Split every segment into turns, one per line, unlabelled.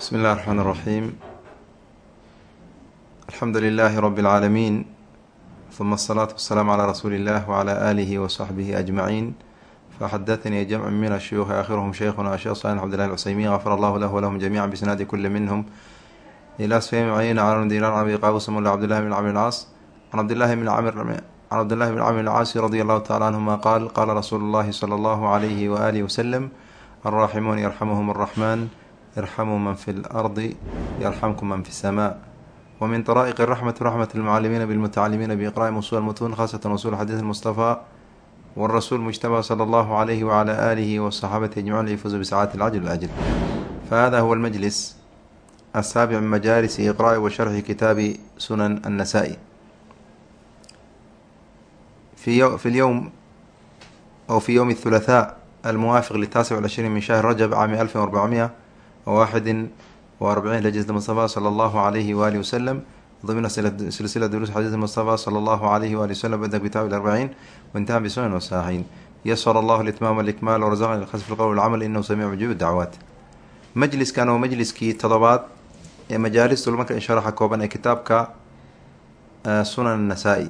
بsم الlh الرحمن الرحيم الحمdu للh رب العاalمين ثم الصلاة والسلام عlى رsuuل الlh وعlى آlه وصحبه أجمعين فxdثnي جمع من الشhyوخ آkhirهم شhيkhna شhekh صالح عبد الله العثيمين غfر الله lh وlهم جميعا بsناd kل منهم إlى سفيم عyن cن dيrان أbي qاbوس mولى عبد الله بن cمر الcاص عن عبد الله بن cمر الcاaص رضي الله تعالى عنهma qال qاla رsuل الlhi صلى الله عليه وآله وسلم الراحمون يرحمهم الرحمن irxamuu man fi lardi yarxamkum man fi الsma wmin طrائq الرحmة رحmة المcalimiina bاlmتacalimiina بإqrاءi usul mtun khasة usul xadiث المصطفى wالrasuul mجتbى slى اllه عlyh وعlى آlih وصxaabati أجمعin lيfuzuu bsacاati الcجل الأجل fahada huwa اlmجlis الsaaبع min majalis إqrاءi wa sharxi kitaabi sunan النasائي fi اlyowm أو fi ywم الثulaثاء almuwaafiq lلtaasع والعشhriin min shahr rajب caami أlf وأربعمئة وواxد وأربعين لجزة المصطفى صلى الله عليه وآله وسلم ضمن سلسلة دروس حديث المصطفى صلى الله عليه وآله وسلم بدأ كتاب الأربعين وانتهى بسنن والصحيحين يسر الله الإتمام والإكمال ورزقنا الخسف القول والعمل إنه سميع مجيب الدعوات majliskan oo majliskii todobaad ee majaalis dulmarka in sharaxa kooban ee kitaabka sunan nasaa-i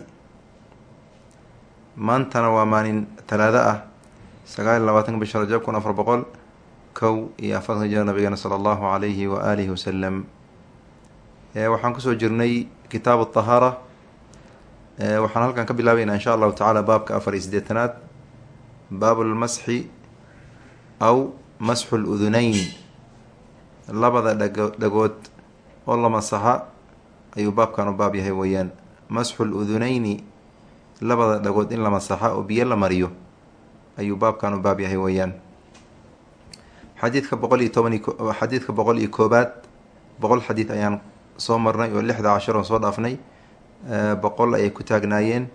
maantana waa maalin talaado ah sagaal iyo labaatanka bisha rajab kun afar boqol kow iyo afartanka jira nabigeena sala allahu alayhi wa alihi wasalam waxaan ku soo jirnay kitaabu tahaara waxaan halkan ka bilaabeynaa insha allahu tacaala baabka afar iyo siddeetanaad. Baabulmasxi aw masxu ludunayn labada dhago dhagood oo la masaxa ayuu baabkan u baab yahay weeyaan. Masxu ludunayni labada dhagood in la masaxa oo biyo la mariyo ayuu baabkan u baab yahay weeyaan xadiidka boqol iyo toban xadiidka boqol iyo koobaad boqol xadiid ayaan soo marnay oo lixda cashar soo dhaafnay boqol ayay ku taagnaayeen.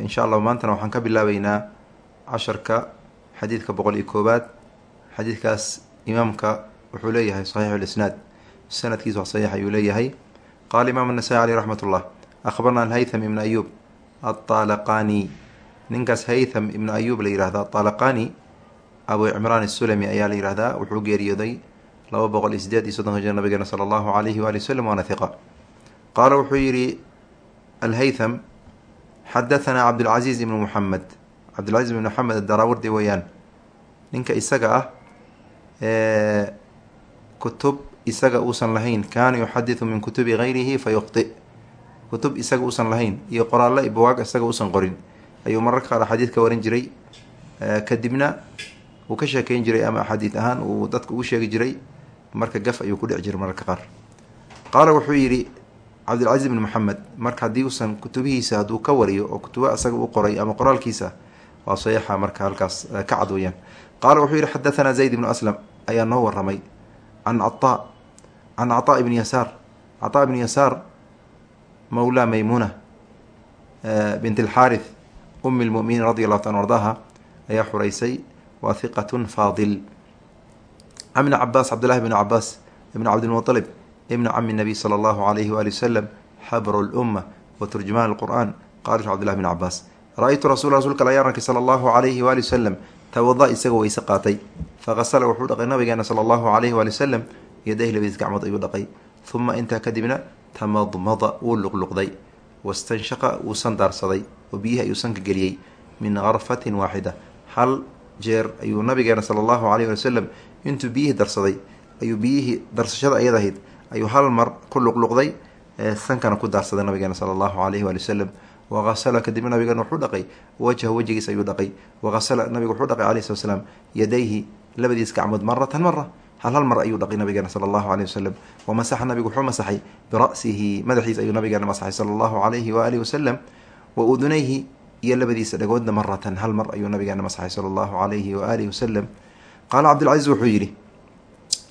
Insha allah maantana waxaan ka bilaabeynaa casharka xadiidka boqol iyo koobaad. Xadiidkaas imaamka wuxuu leeyahay saxiixu lisnaad. Sanadkiisa wax saxiix ayuu leeyahay. Qaala imaam anasai caleyh raxmat ullah akhbarna alhaytham ibn ayub aطaalaqani ninkaas haytham ibn ayub la yihahda aطaalaqani abu cimraan isulami ayaa la yihahdaa wuxuu geeriyooday laba boqol iyo sideed iyo soddonka jir nabigeena sala allahu alayhi waali wasalam waana hiqa qaala wuxuu yihi alhaytham xadahanaa cabdulcaziiz ibnu muxamed cabdilcaziz ibn moxamed adaraawardi weeyaan ninka isaga ah kutub isaga uusan lahayn kaana yuxadidu min kutubi gayrihi fa yukhti kutub isaga uusan lahayn iyo qoraallo buwaag isaga uusan qorin. Ayuu mararka qaar xadiid ka warin jiray kadibna uu ka sheekeyn jiray ama axaadiid ahaan uu dadka ugu sheegi jiray marka gaf ayuu ku dhici jiray mararka qaar. Qaala wuxuu yidhi cabdilcaziz ibn moxamed marka haddii uusan kutubihiisa hadduu ka wariyo oo kutubo isaga u qoray ama qoraalkiisa waa saxiixa marka halkaas ka cad weyaan qaala wuxuu yihi xadahanaa zayd ibnu aslam ayaa noo waramay can cataa can cataa ibni yasaar cataa ibni yasaar mawlaa maymuna bint alxaarith umi lmuminiin radi allahu ta an ardaha ayaa xureysay waa hiqatun faadil can ibni cabaas cabdillahi bni cabaas ibn cabdilmuطalib ibni cami nabiy sala allahu alayhi waali wasalam xabru lumma wa turjumaan alqur'an qala cabdillahi bni cabaas ra-ytu rasul rasuulka ayaan arkay sala allahu alayhi waali wasalam tawada isagoo weyse qaatay. Faqasala wuxuu dhaqay nabigeena sala allahu alayhi waali wasalam yadayhi labadiis gacmood ayuu dhaqay. Huma intaa kadibna tamadmada wuu luqluqday. Wastanshaqa wuu sandaarsaday oo biyihii ayuu geliyey min garfatin waaxida hal jeer ayuu nabigeena sala allahu alayh wali wasalam intuu biyihii darsaday ayuu biyihii darsashada ayad ahayd ayuu hal mar ku luqluqday sankana ku daarsaday nabigeena sala allahu alayhi waali wasalam waqasala kadibna nabigeena wuxuu dhaqay wajha wejigiis ayuu dhaqay. Waqasala nabigu wuxuu dhaqay alayh slat slam yadayhi labadiis gacmood maratan mara hal hal mar ayuu dhaqay nabigeena sala allahu alayh wasalam wamasaxa nabigu wuxuu masaxay bira'sihi madaxiis ayuu nabigeena masaxay sala allahu alayhi waalihi wasalam wa udunayhi iyo labadiisa dhagoodna maratan hal mar ayuu nabigeena masaxay sala allahu alayhi waalihi wasalam qaala cabdilcaziz wuxuu yidhi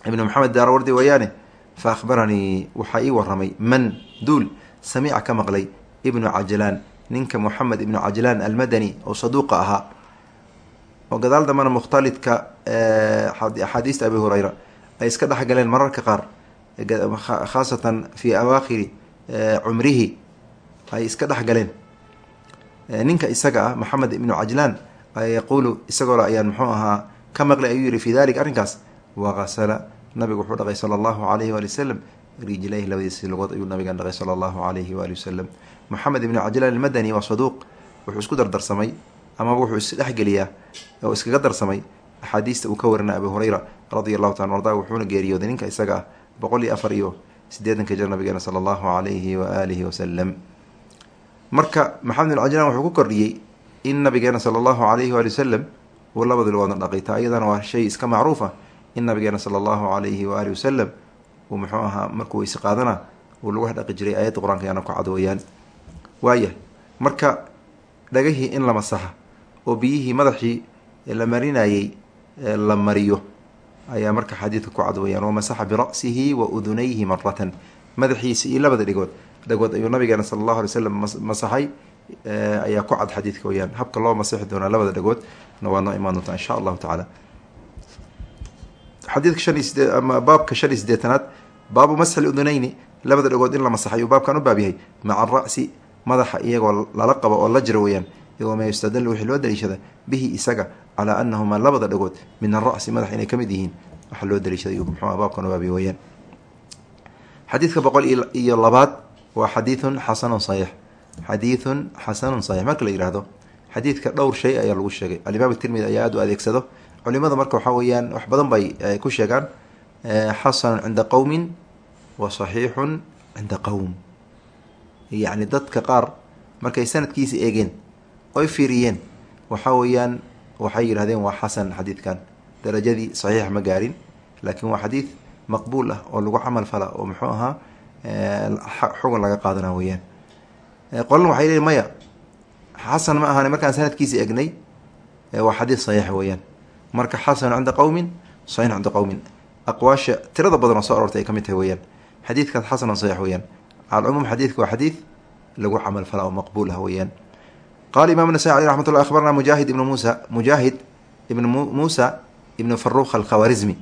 ibnu maxamed daarawardi weeyaane fa akhbaranii waxaa ii waramay man duul samiica ka maqlay ibnu cajlaan ninka moxamed ibnu cajlaan almadani oo saduuqa ahaa. Oo gadaal dambana mukhtalidka axaadiista abi hureyra ay iska dhexgaleen mararka qaar khaasatan fi awaakhiri cumrihi ay iska dhexgaleen ninka isaga ah maxamed ibnu cajlaan yaquulu isagoo ayaan muxuu ahaa ka maqlay ayuu yihi fi dalik arrinkaas waqasala nabigu wuxuu dhaqay sala allahu alayhi waali wasalam rijlayhi labadiisi lugood ayuu nabigan dhaqay sala allahu alayhi waali wasalam moxamed ibni cajlaan almadani waa saduuq wuxuu isku dardarsamay amaba wuxuu isdhexgeliyaa oo iskaga darsamay axaadiista uu ka warina abu hureyra radia allahu taala arda wuxuuna geeriyooday ninka isaga ah boqol iyo afar iyo sideetanka jir nabigeena sala allahu alayhi waaalihi wasalam marka maxamed ibn cajlaan wuxuu ku kordhiyey in nabigeena sala allahu alayhi waali wasalam uu labada lugoodna dhaqay iyadana waa shay iska macruuf ah in nabigeena sala allahu alayhi waalihi wasalam uu muxuu ahaa markuu weyse qaadana uu lagu dhaqi jiray. Aayadda qur'aanka ku cad weyaan marka dhagahii in la masaxa oo biyihii madaxii la marinayey la mariyo ayaa marka xadiidka ku cad weyaan wamasaxa bira'sihi wa udunayhi maratan madaxiisa iyo labada dhigood dhagood ayuu nabigeena sala allahu alay slam masaxay ayaa ku cad xadiidka weyaan habka loo masixi doonaa labada dhagood na waa noo imaan doontaa insha allahu tacaala. Xadiidka shan iyo sidee ama baabka shan iyo baabu masxi udunayni labada dhagood in la masaxay ayuu baabkan u baab yahay. Maca ara'si madaxa iyagoo lala qabo oo la jiro weyaan ma yustadal wixii loo daliishada? Bihi isaga calaa anahumaa labada dhagood min ara'si madax inay ka yihiin. Waxa loo daliishaday muxuu baabkan ubaabi weyaan xadiidka boqol iyo labaad waa xadiidun xasanun saxiix xadiidun xasanun saxiix marka la yihahdo xadiidka dhowr shay ayaa lagu sheegay. Alimaam tirmidi ayaa aada u adeegsado. Culimada marka waxaa weeyaan wax badan bay ku sheegaan. Xasanun cinda qowmin wa saxiixun cinda qowm yacni dadka qaar markay sanadkiisa eegeen oy fiiriyeen waxaa weeyaan waxay yidhahdeen waa xasan xadiidkan. Darajadii saxiix ma gaarin laakiin waa xadiid maqbuul ah oo lagu camal fala oo muxuu ahaa xugun laga qaadana weyaan qolan waxay leeyiin maya. Xasan ma ahan markaan sanadkiisa egnay waa xadiid saxiix weeyaan. Marka xasanu cinda qowmin saxiix cinda qowmin aqwaasha tirada badan oo soo aroortay ay ka mid tahay weyaan xadiidkaas xasanun saxiix weyaan calcumuum xadiidka waa xadiid lagu camal fala oo maqbuul ah weyaan qala imam nasai aleh raxmat llah akhbarna mujaahid ibnu muusa mujaahid ibnu muusa ibnu faruq alkhawarizmi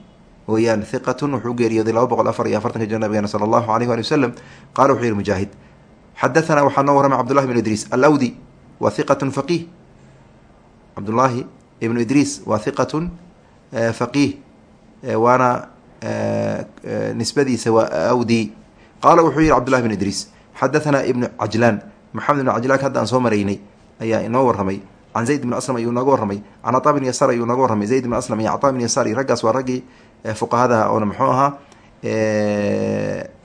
weyaan hiqatun wuxuu geeriyooday laba boqol afar iyo afartanka jir nabigeena sala allahu alayh wali wasalam qala wuxuu yihi mujaahid xadathana waxaa noo warramay cabdullahi ibnu idriis alawdi wa hiqatun faqiih. Cabdullaahi ibnu idriis waa hiqatun faqiih waana nisbadiisa waa awdi. Qaala wuxuu yihi cabdullahi ibnu idriis xadathana ibnu cajlaan maxamed ibnu cajlaan hadda aan soo maraynay ayaa inoo warramay can zayd bn aslam ayuu nooga warramay can cataa bn yasaar ayuu nooga warramay zayd bn aslam iyo cataa bn yasaar iyo raggaas waa raggii fuqahadaha oona muxuu ahaa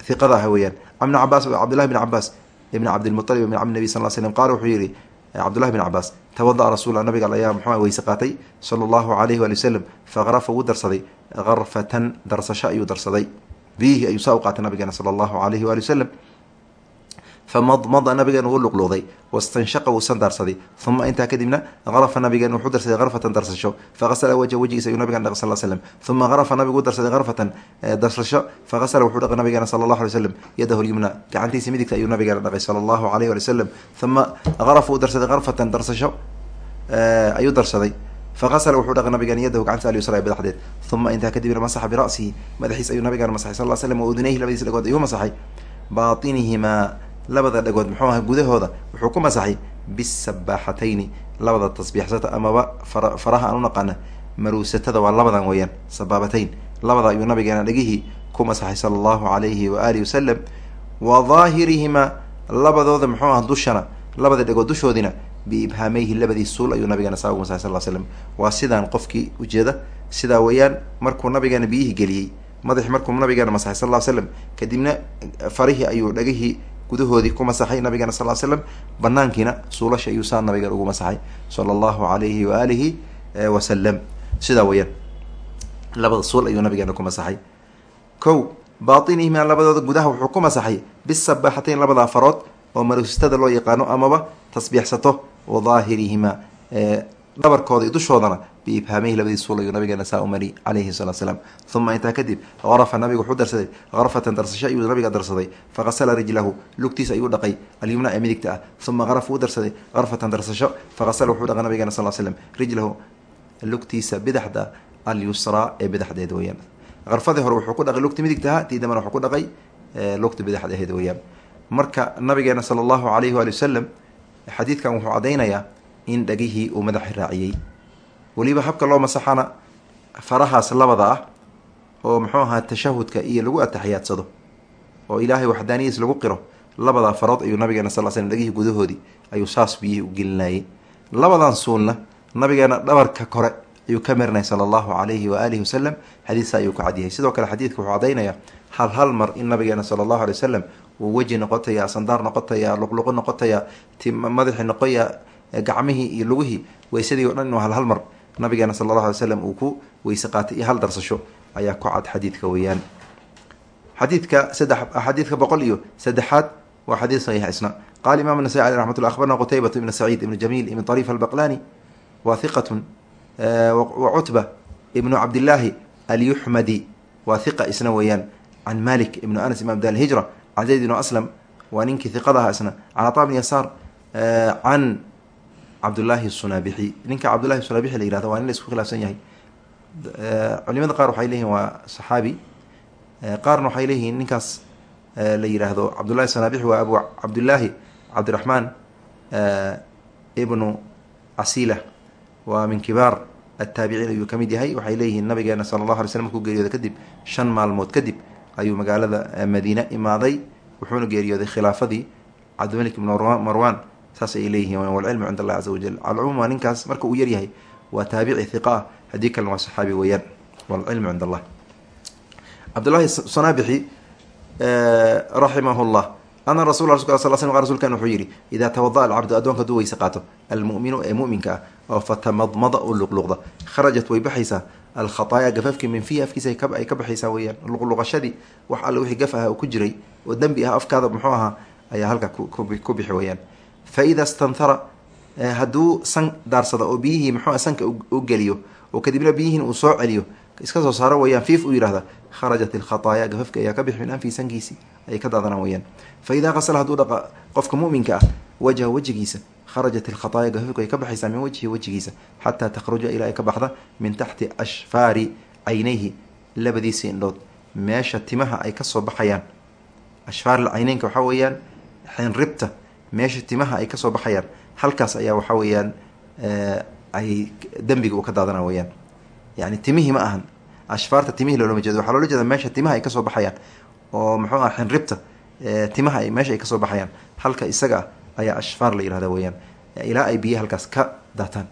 hiqada ah weyaan an bn cabaas cabdillahi bn cabaas ibn cabdilmualib ibn cabdi nabi sal slm qaala wuxuu yihi cabdullahi bn cabaas tawada'a rasuul nabiga ayaa muxuu weyse qaatay sala allahu alayhi waali wasalam faqrafa wuu darsaday karfatan darsasho ayuu darsaday biyihii ayuu saa u qaatay nabigeena sala allahu alayhi waali wasalam famadmada nabigeena wuu luqluuday wastanshaqa wuu sandaarsaday uma intaa kadibna qarafa nabigeena wuxuu darsaday karfatan darsasho faqasala wajha wejigiisa ayuu nabigeena dhaqay sal slam uma qarafa nabigu darsaday karfatan darsasho faqasala wuxuu dhaqay nabigeena sala allahu alay slam yadahu lyumna gacantiisa midigta ayuu nabigeena dhaqay sala allahu alayh wali wasalam uma qarafa uu darsaday karfatan darsasho ayuu darsaday faqasala wuxuu dhaqay nabigeena yadahu gacanta alyusra ee badaxdeed uma intaa kadibna masaxa bira'sihi madaxiis ayuu nabigeena masaxay sal slam wa udunayhi labadiis dhagood ayuu masaxay baatinihimaa labada dhagood muxuu aha gudahooda wuxuu ku masaxay bisabaaxatayni labada tasbiixsata amaba faraha aan u naqaana maruusatada waa labadan weeyaan sabaabatayn labada ayuu nabigeena dhegihii ku masaxay sala allahu alayhi wa wasalam wa daahirihimaa labadooda muxuu aha dushana labada dhagood dushoodina biibhaameyhi labadii suul ayuu nabigeena saa ugu masaxay sal slam waa sidaan qofkii ujeeda sidaa weeyaan markuu nabigeena biyihii geliyey madaxi markuu nabigeena masaxay sal slam kadibna farihii ayuu dhagihii gudahoodii ku masaxay nabigeena sal slam banaankiina suulasha ayuu saa nabigeena ugu masaxay sala allahu alayhi waalihi wasalam sidaa weyaan labada suul ayuu nabigeena ku masaxay. Kow baainihimaa labadooda gudaha wuxuu ku masaxay bisabaaxatayn labada farood oo marustada loo yaqaano amaba tasbiixsato wa daahirihimaa dhabarkooda dushoodana biibhaameyhi labadii suul ayuu nabigeena saa u mari calayhi salaam uma intaa kadib qarafa nabigu wuxuu darsaday. Karfatan darsasho ayuu nabiga darsaday. Faqasala rijlahu lugtiisa ayuu dhaqay. Alyumna ee midigta ah. Uma qarafa uu darsaday. Karfatan darsasho faqasala wuxuu dhaqay nabigeena sal slam rijlahu lugtiisa bidaxda alyusraa ee bidaxdeed weyaan karfadii hore wuxuu ku dhaqay lugta midigta aha tii wuxuu ku dhaqay lugta bidaxdeed weyaan marka nabigeena sala allahu alayhi waali wasalam xadiidkan wuxuu caddaynayaa in dhagihii uu madaxa raaciyey. Weliba habka loo masaxana farahaas labada ah oo muxuu ahaa tashahudka iyo lagu atixiyaadsado oo ilaahay waxdaaniyiis lagu qiro labadaa farood ayuu nabigeena sal slam dhegihii gudahoodii ayuu saas biyihii u gelinayay labadan suulna nabigeena dhabarka kore ayuu ka marinaya sala allahu calayhi waaalihi wasalam xadiisa ayuu ku cadyahay sidoo kale xadiidka wuxuu caddaynaya hal hal mar in nabigeena sala allahu alay wasalam uu weji noqotaya sandaar noqotaya luqluqo noqotaya madaxii noqoya gacmihii iyo lugihii weysadii o dhan inuu hal nabigeena sala allahu alay slam uu ku weyse qaatay iyo hal darsasho ayaa ku cad xadiidka weeyaan. Xadiidka saddex xadiidka boqol iyo saddexaad waa xadiid saxiix isna. Qala imam nasai aleh raxmat akhbarna qutaybatu ibn saciid ibn jamiil ibn طariif albaqlani wa hiqatun wa cutba ibnu cabdillaahi alyuxmadi waa hiqa isna weeyaan. Can malik ibnu anas imam da alhijra can zayd ibnu aslam waa ninkii hiqada aha isna. Can ataa bn yasaar can cabdullaahi sunaabixi ninka cabdullahi sunaabixi la yihahdo waa nin la isku khilaafsan yahay. Culimada qaar waxay leeyihiin waa saxaabi. Qaarna waxay leeyihiin ninkaas la yidhaahdo cabdullahi sunaabixi waa abu cabdullaahi cabdiraxmaan ibnu casila waa min kibaar attaabiciin ayuu ka mid yahay. Waxay leeyihiin nabigeena sala allahu alay slm markuu geeriyooday kadib shan maalmood kadib ayuu magaalada madiine imaaday. Wuxuuna geeriyooday khilaafadii cabdimalik ibn marwan saas ay leeyihiin walcilmu cind allahi caza wajal alcumuum ninkaas marka uu yaryahay waa taabici hiqa ah haddii kalena waa saxaabi weeyaan. Walcilmu cind allah cabdullahi sunaabixi raximah llah ana rasul sal sl rsulkan wuxuu yihi idaa tawada'a alcabdu addoonka haduu weyse qaato. Almu'minu ee mu'minka ah oo fatamadmada u luqluqda. Kharajat way baxaysaa. Alkhataaya gafafkii min fiihi afkiisa ay ka baxaysaa weyaan luqluqashadii wax alle wixii gaf aha ku jiray oo dembi ah afkaada muxuu ahaa ayaa halka ku bixi weyaan fa ida stanthara hadduu san daarsada oo biyihii muxuu sanka u geliyo oo kadibna biyihiin uu soo celiyo iska soo saaro weyaan fiif uu yihahda kharajat ilkhataaya gafafki ayaa ka bixi min anfihi sankiisii ayay ka daadanaan weyaan fa idaa qasala hadduu dhaqa qofka mu'minka ah wajha wejigiisa kharajat ilkhataaya gafafku ay ka baxaysaa min wajhi wejigiisa xataa takhruja ilaa ay ka baxda min taxti ashfaari caynayhi labadiisi indhood. Meesha timaha ay ka soo baxayaan ashfaar cayneynka waxaa weeyaan xenribta meesha timaha ay ka soo baxayaan. Halkaas ayaa waxaa weeyaan ay dembiga uu ka daadana weyaan yani timihii ma ahan. Ashfaarta timihii loolama jeedo. Waxaa loola jeeda meesha timaha ay ka soo baxayaan. Oo muxuu aha xenribta timaha ay meesha ay ka soo baxayaan. Halka isaga ah ayaa ashfaar la yihahda weyaan ilaa ay biyo halkaas ka daataan.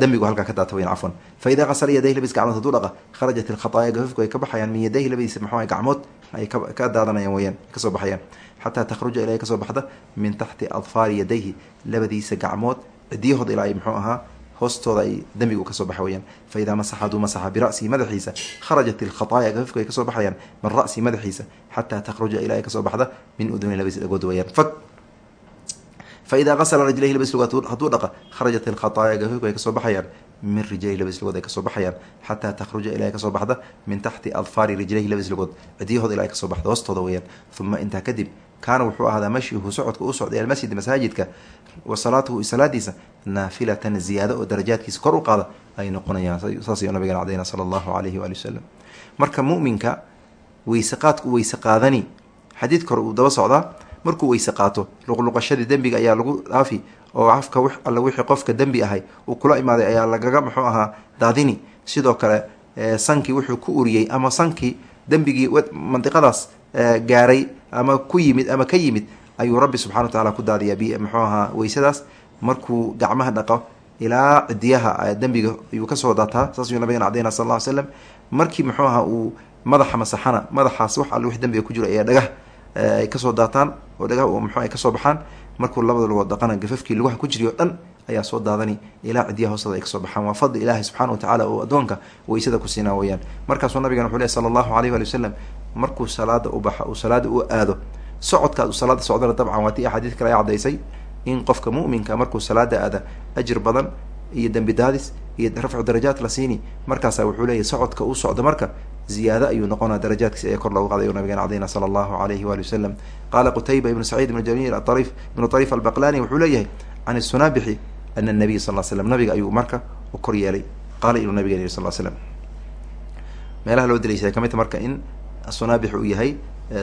Dembigu halkaa ka daata weyan cafwan. Fa qasala yadayhi labadiis gacmood haduu dhaqa kharajat ilkhataaya gafafku ay ka baxayaan. Min yadayhi labadiisa muxuu gacmood ay ka daadanayaan weyaan ka soo baxayaan. Xataa takhruja ilaa ka soo baxda min taxti adfaari yadayhi labadiisa gacmood cidiyahooda ilaa ay muxuu ahaa hoostooda ay dembigu ka soo baxa weyaan fa idaa masaxa haduu masaxa bira'sihi madaxiisa kharajat ilkhataaya gafafku ay ka soo baxayaan min ra'sihi madaxiisa xataa takhruja ilaa ka soo baxda min uduni labadiisa dhagood weyaan fag fa idaa qasala rijlayhi labadiis lugood dhaqa kharajat ilkhataaya gafafku ay ka soo baxayaan min rijlayhi labadiis lugood ay ka soo baxayaan xataa takhruja ilaa ay ka soo baxda min taxti adfaari rijlayhi labadiis lugood cidiyahooda ilaa ay ka soo baxda hoostooda weyaan uma intaa kadib kaana wuxuu ahaadaa mashihu socodka u socday almasjid masaajidka wa salaatuhu salaadiisa naafilatan ziyaado oo darajaadkiisa kor u qaada ay noqonayaan. Saas ayuu nabigan cadayna sala allahu alayhi waali wasalam marka mu'minka weyse qaadku weyse qaadani xadiidka hore uu daba socdaa markuu weyse qaato luqluqashadii dembiga ayaa lagu dhaafi oo afka alla wixii qofka dembi ahay uu kula imaaday ayaa lagaga muxuu ahaa daadini sidoo kale sankii wuxuu ku uriyey ama sankii dembigii mandiqadaas gaaray ama ku yimid ama ka yimid ayuu rabbi subxana wa tacaala ku daadiyaa b muxuu ahaa weysadaas. Markuu gacmaha dhaqo ilaa cidiyaha dembiga ayuu ka soo daataa saas ayuu nabigan cadayna sal ll slam markii muxuu ahaa uu madaxa masaxana madaxaas wax alle wix dembiga ku jiro ayaa dhagah ay ka soo daataan oo dhagah muxuu ay ka soo baxaan markuu labada lugood dhaqana gafafkii lugaha ku jiriyo dhan ayaa soo daadani ilaa cidiyaha hoostada ay ka soo baxaan. Waa fadli ilaahi subxana wa tacala oo addoonka weysada ku siinaa weyaan markaasuu nabigan wuxuu leh sala allahu alayh wali wasalam markuu salaada u baxa uu salaada u aado socodkaad uu salaada socdana dabcan. Waa tii axaadiid kale ay caddaysay in qofka mu'minka markuu salaada aada ajir badan iyo dembi daadis iyo rafcu darajaat la siini markaasa wuxuu leeyahy socodka uu socdo marka ziyaado ayuu noqonaa darajaadkiisa ee kor loogu qaday u nabigan cadayna sala allahu alayhi waali wasalam qaala qutayba ibnu saciid ibnu jamiil aariif ibnu ariif albaqlani wuxuu leeyahay can sunaabixi ana nabiy sal l slam nabiga ayuu marka u kor yeelay. Qaala inuu nabigan yihi sal slam meelaha loo daliishaday kamidta marka in sunaabix uu yahay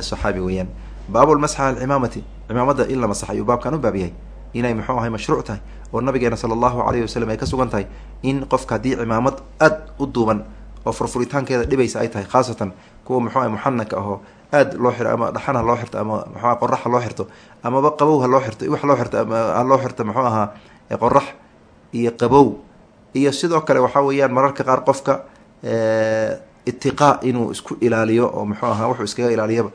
saxaabi weeyaan. Baabulmasxa alcimaamati cimaamada in la masax ayuu baabkan u baab yahay. Inay muxuu ahay mashruuc tahay oo nabigeena sala allahu alayhi wasalam ay ka sugan tahay in qofka haddii cimaamad aad u duuban oo furfuritaankeeda dhibaysa ay tahay khaasatan kuwa muxuuah muxanaka ahoo aad loo xiro ama dhaxan ha loo xirto ama muxua qorax ha loo xirto amaba qabow ha loo xirto wax loo xirto ha loo xirto muxuu ahaa qorax iyo qabow. Iyo sidoo kale waxaa weeyaan mararka qaar qofka itiqaa inuu isku ilaaliyo oo muxuu ahaa wuxuu iskaga ilaaliyaba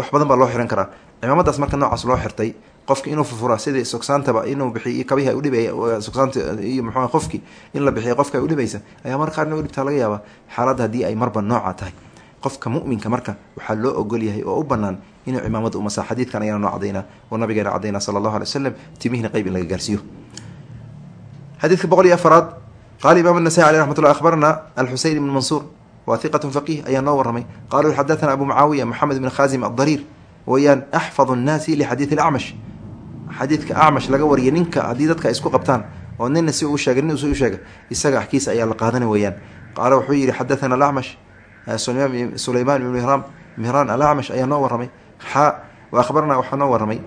wax badan baa loo xiran karaa. Cimaamadaas marka noocaas loo xirtay qofki inuu furfura sidii sogsaantaba inuu bixiy kabihi ay udhibay sogsaanta iyo in la bixiya qofka ay udhibaysa ayaa mar qaarna udhibtaa laga yaaba xaaladda haddii ay marba nooca tahay. Qofka muminka marka waxaa loo ogol yahay oo u banaan inuu cimaamada umasa xadiidkan ayaana noo cadaynaa oo nabigeena cadaynaa sala allahu alay wasalam timihina qeyb in laga gaarsiiyo. Xadiidka boqol iyo afaraad qaala imaam anasai aleh raxmat ullah alxuseyn ibn mansuur wa hiqat faqih ayaa noo waramay qaluu xadathana abu mucaawiya moxamed bn khazim adariir weyaan axfadu nnaasi lixadiidi acmash xadiidka acmash laga wariyay ninka haddii dadka isku qabtaan oo nina si uu sheegay nin si sheegay isaga axkiisa ayaa la qaadana weeyaan. Qaala wuxuu yihi xadathana alacmash sulayman ibn mihran mihran alacmash ayaa noo waramay xa abarna waxaa noo waramay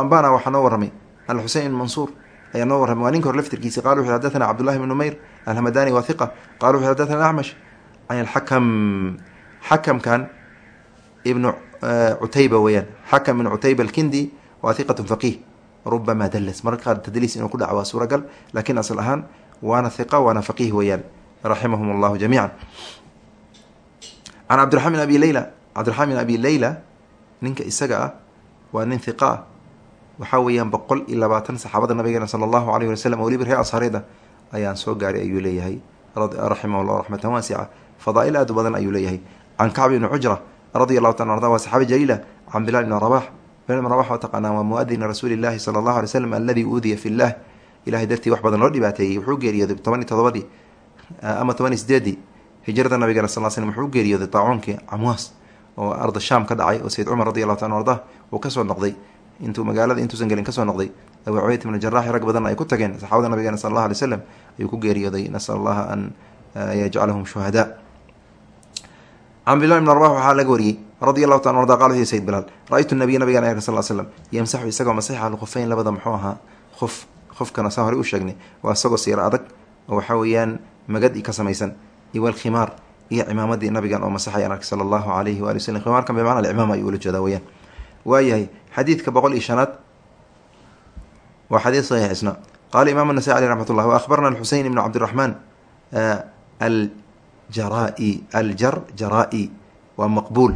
ambana waxaa noo waramay alxusein ibn mansuur ayaa noo warramay. Waa ninka hor laftirkiisi qala wuxu xadathana cabdullahi bn numayr alhamadani wa hiqa qala wuxu xadathana acmash can alxakam xakamkan ibnu cutayba weyaan xakam ibn cutayba alkindi waa hiqat faqih rubama dallas. Mararka qaar tadliis inuu ku dhaco waa suuragal laakiin asal ahaan waana hiqa waana faqih weeyaan. Raximahum allahu jamiica can cabdiraxman bin abi leyla cabdiraxman bin abi leyla ninka isaga ah waa nin hiqa ah. Waxaa weeyaan boqol iyo labaatan saxaabada nabigeena sala allahu alayh wasalam waliba ree ashaarida ayaan soo gaaray ayuu leeyahay. Raximah llah raxmatan waasica fadaail aad u badan ayuu leeyahay. Can kacb ibni cujra radia allahu taala arda waa saxaabi jaliila can bilal ibn rabax bilal ibn rabax waa taqaanaa waa muadina rasuuli llahi sala allahu alay slam aladi uudiya fi llah ilahay dartii wax badan loo dhibaateeyey wuxuu geeriyooday toban iyo todobadii ama toban iyo sideedii hijrada nabigeena sal slm wuxuu geeriyooday taacuunkii camwaas oo arda shaam ka dhacay oo sayid cumar radi allahu taala arda uu ka soo noqday. Intuu magaalada intuusan gelin ka soo noqday abu cubayd ibn jaraxi rag badanna ay ku tageen saxaabada nabigeena sal allah alay slam ayuu ku geeriyooday nasal allaha an yajcalahum shuhada can bilal ibn rabax waxaa laga wariyey radi allahu taala arda qala sayid bilaal ra-ytu nabiy nabigan arka sal slam yamsaxu isagoo masaxa alkhufeyn labada muxuu ahaa qof qofkana saa horey u sheegnay waa isagoo siiro adag oo waxaa weeyaan magad ka samaysan iyo walkhimaar iyo cimaamadii nabigan oo masaxayan arkay sala allahu alayhi waali waslm khimaarkan bimacna alcimaama ayuu ula jeedaa weyaan waayahay xadiidka boqol iyo shanaad waa xadiid saxiix isna. Qaala imaam anasai aleh raxmat ullah wa akhbarna alxuseyn ibnu cabdiraxmaan aljara-i aljar jara-i waa maqbuul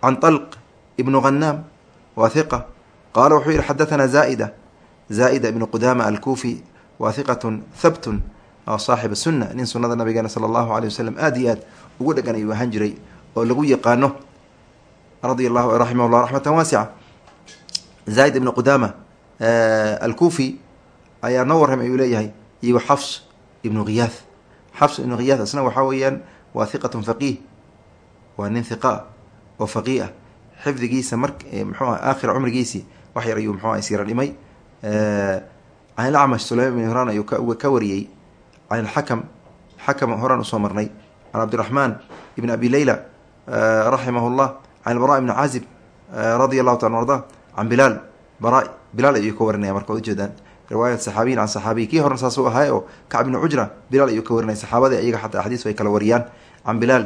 can طalq ibnughanaam wa hiqa qaala wuxuu yihi xadathana zaida. Zaa'ida ibnu qudama alkufi wa hiqatun habtun oo saaxiba sunna nin sunada nabigeena sala allahu aleyh wasalam aada iyo aad ugu dhegan ayuu ahaan jiray oo lagu yaqaano. Radi allahu raximah llah raxmatan waasica zaid ibnu qudama alkufi ayaa noo warramay ayuu leeyahay. Iyo xafs ibnu khiyaah xafs ibnu khiyaah isna waxaa weeyaan waa hiqatun faqiih waa nin hiqa oo faqih ah. Xifdigiisa mar mxuu ah aakhira cumrigiisii wax yar ayuu mxuu isyara dhimay. Can ilacmash sulayman ibn hran ayuu ka wariyey. Can ilxakam xakam horaan u soo marnay. Can cabdiraxmaan ibn abi leyla raximah llah can bara ibni caazib radia allahu taala arda can bilaal bara bilaal ayuu ka warinaya marka ujeedaan riwaayat saxaabiyin can saxaabiy kii horena saasuu ahaay oo kacb ibni cujra bilaal ayuu ka warinaya saxaabadii ayaga xataa axdiis ay kala wariyaan. Can bilaal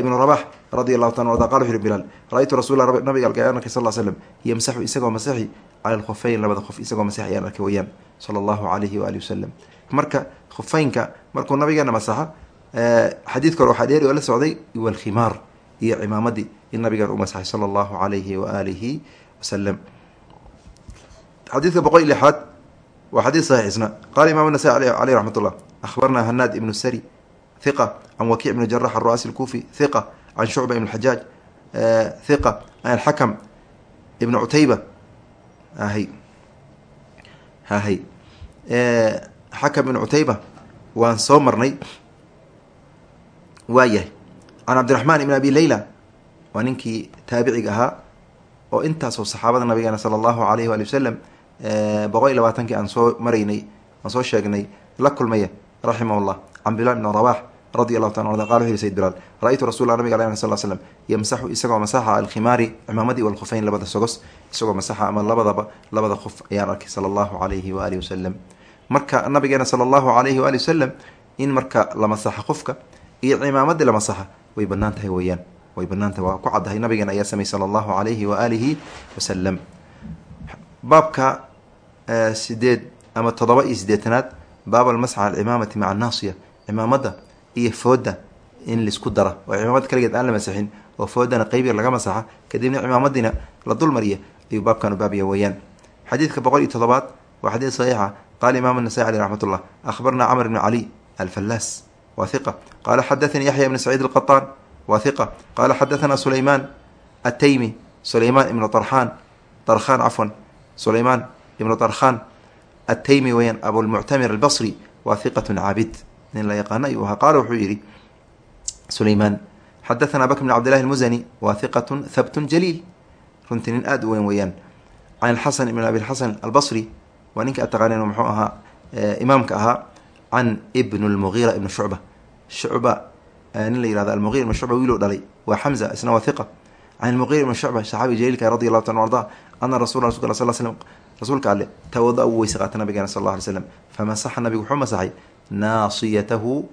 ibnu rabax radi allahu taala arda qala wuxu bilaal ra-ytu rasul nabiga alka arkay sal slam yamsaxu isagoo masixi cala alkhufeyn labada qof isagoo masixi ayaan arkay weyaan sala allahu alayhi waali wasalam marka khufeynka markuu nabigeena masaxa xadiidka hore waxaa dheeri oo la socday walkhimaar iyo cimaamadii in nabigan u masaxay sala allahu alayhi waaalihi wasalam xadiidka boqol iyo lixaad waa xadiid saxiix isna. Qala imam nasai aleyh raxmat ullah ahbarna hanaad ibnu sari hiqa can wakiic ibn jarax aru'aasi lkufi hiqa can shucba ibn xajaaj hiqa can alxakam ibn cutayba ahy hahay xakam ibn cutayba waan soo marnay waayahay. Can cabdiraxmaan ibn abi leyla waa ninkii taabiciga ahaa oo intaasoo saxaabada nabigeena sala allahu alayh waali wasalam boqol iyo labaatankii aan soo maraynay aan soo sheegnay la kulmaya raximah llah can ibn rabax radi allahu taala qala wuxu yhi sayd bilaal ra-ytu rasulla nabiga aleh sal yamsaxu isagoo masaxa alkhimaari cimaamadii walkhufeyn labada sogos isagoo masaxa ama labadaba labada qof ayaan arkay sala allahu alayhi waalihi wasalam marka nabigeena sala allahu alayhi waali wasalam in marka la masaxa qofka iyo cimaamadii la masaxa way bannaan tahay weeyaan. Way bannaan tahay waa ku caddahay nabigeena ayaa samey sala allahu alayhi wa aalihi wasalam baabka sideed ama toddoba iyo sideetanaad baab almasxa alcimaamati maca annaasiya cimaamada iyo fooda in la isku dara. Oo cimaamada kaligeed aan la masaxin oo foodana qeyb yar laga masaxa kadibna cimaamadiina la dulmariya ayuu baabkan u baabya weeyaan xadiidka boqol iyo toddobaad waa xadiid saxiixa. Qaala imaam anasai aleh raxmat ullah akhbarna camr bn cali alfallaas wa hiqa qaala xadathanii yaxya bn saciid alqaطaan wa hiqa qaala xadathana sulaymaan ataymi sulaymaan ibnu arxaan darkhaan cafwan sulaymaan ibnu darkhaan ataymi weyaan abulmuctamir albasri wa hiqat caabid nin la yaqaano ayuu ahaa qaala wuxuu yidhi sulaymaan xadathana bakr bn cabdillahi almusani wa hiqatun habtun jaliil. Runtii nin aada u weyn weeyaan. Can xasan ibn abi xasan albasri waa ninka ad muxuu ahaa imaamka ahaa can ibn lmugiira ibn shucba shucba nin la yihahdo almugira ibn shucba wiiluu dhalay. Waa xamza isna waa hiqa can ilmugiira ibn shucba saxaabi jaliilka radi allahu taala arda ana rasul rasulka sal slm rasuulka alle tawada uu weyse qaata nabigeena sal alla alay slam famasaxa nabigu wuxuu masaxay naasiyatahu.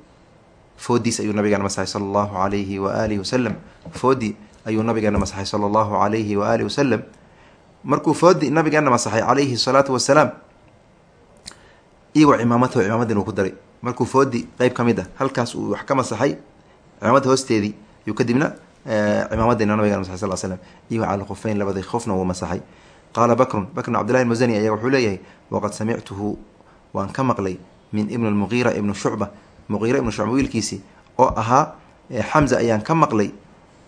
Foodiis ayuu nabigeena masaxay sala allahu alayhi wa alihi wasalam foodi ayuu nabigeena masaxay sala allahu alayhi wa alihi wasalam markuu foodi nabigeena masaxay calayhi salaatu wasalaam iyagoo cimaamatahu cimaamadan uu ku daray. Markuu foodi qeyb ka ah halkaas uu wax ka masaxay cimaamada hoosteedii yuu kadibna cimaamadeena nabigena masaxay sal slam iyagoo cala khufeyn labadii khufna uu masaxay qaala bakrun bakr bn cbdillahi almusani ayaa wuxuu leeyahay waqad samictuhu waan ka maqlay min ibn lmugiira ibnu shucba muqiira ibnu shucba wiilkiisi oo ahaa xamza ayaan ka maqlay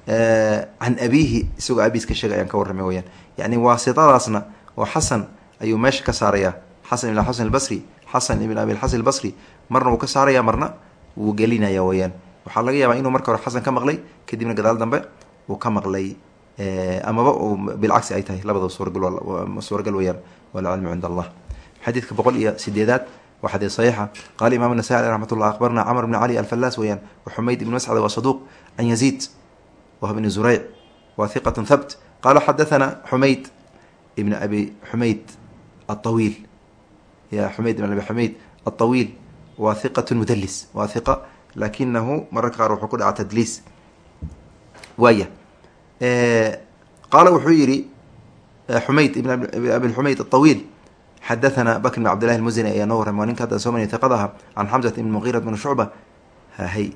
can abiihi isagoo aabiis ka sheegay ayaan ka warramay weyaan yacni waasitadaasna oo xasan ayuu meesha ka saarayaa xasan ibn xasan albasri xasan ibn abi lxasan albasri marna wuu ka saaraya marna wuu gelinaya weyaan waxaa laga yaabaa inuu marka hore xasan ka maqlay kadibna gadaal dambe uu ka maqlay amaba uu bilcagsi ay tahay labada suuragal weyaan walcilmu cind allah. Xadiidka boqol iyo sideedaad waa xadiid saxiixa. Qaala imam anasai aleh raxmat ullah akbarna camr bn cali alfallaas weyaan waxumayd ibn mascad waa saduuq can yaziid wah bni zureyc wa hiqat thabt. Qaala xadathana xumayd ibn abi xumayd aطawiil ya xumayd ibn abi xumayd aطawiil waa hiqat mudlis waa hiqa lakinahu mararka qaar wuxuu ku dhaca tadliis. Waaya qaala wuxuu yihi xumayd ibn abi xumayd aطawiil xadathana bakr bn cbdillahi almusani ayaa noo warramay waa ninka hadda soo aha can xamzat ibn mugiira bn shucba hahay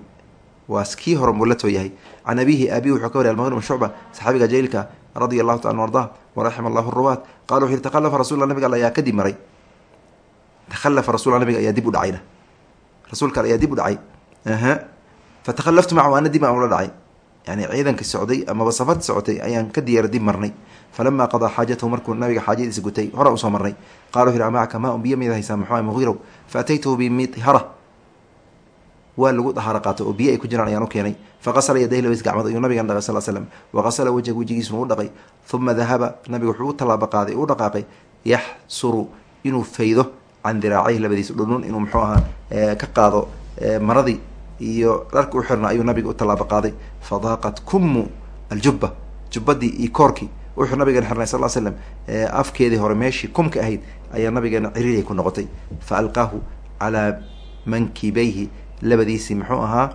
waa kii hore buu yahay can abihi aabihi wuxuu ka wariy almughir bn shucba saxaabiga jailka radia allahu taala ardah waraxima allahu ruwaat qala wuxu yihi takhalafa rasul nabiga all ayaa kadib maray. Takhalafa rasul nabiga ayaa dib u dhacayna. Rasuulka ayaa dib u dhacay. Aha. Fatakhalaftu macahu ana dib aan ula dhacay yani ciidanka socday amaba safarta socotay ayaan ka diyaara dib marnay. Falama qadaa xaajatahu markuu nabiga xaajadiisa gutay hora u soo marnay. Qala wuxu macaka maa un biyo mid haysaa muxua mugiirow? Faataytuhu bimithara waa lagu dahaaro qaato oo biyo ay ku jiraan ayaan u keenay. Faqasala yadayhi labadiis gacmood ayuu nabigan dhaqay sal slam waqasala wajha wejigiisuna u dhaqay. Uma dahaba nabiga wuxuu u tallaabo qaaday u dhaqaaqay yaxsuru inuu faydo can diraacayhi labadiisa dhudhun inuu muxuu ahaa ka qaado maradii iyo dharka u xirna ayuu nabiga u tallaabo qaaday. Fadaaqat kummu aljubba jubbadii iyo koorkii wuxuu nabigeena xirnay sal l slam afkeedii hore meeshii kumka ahayd ayaa nabigeena ciriiray ku noqotay. Fa alqaahu calaa mankibayhi labadiisii muxuu ahaa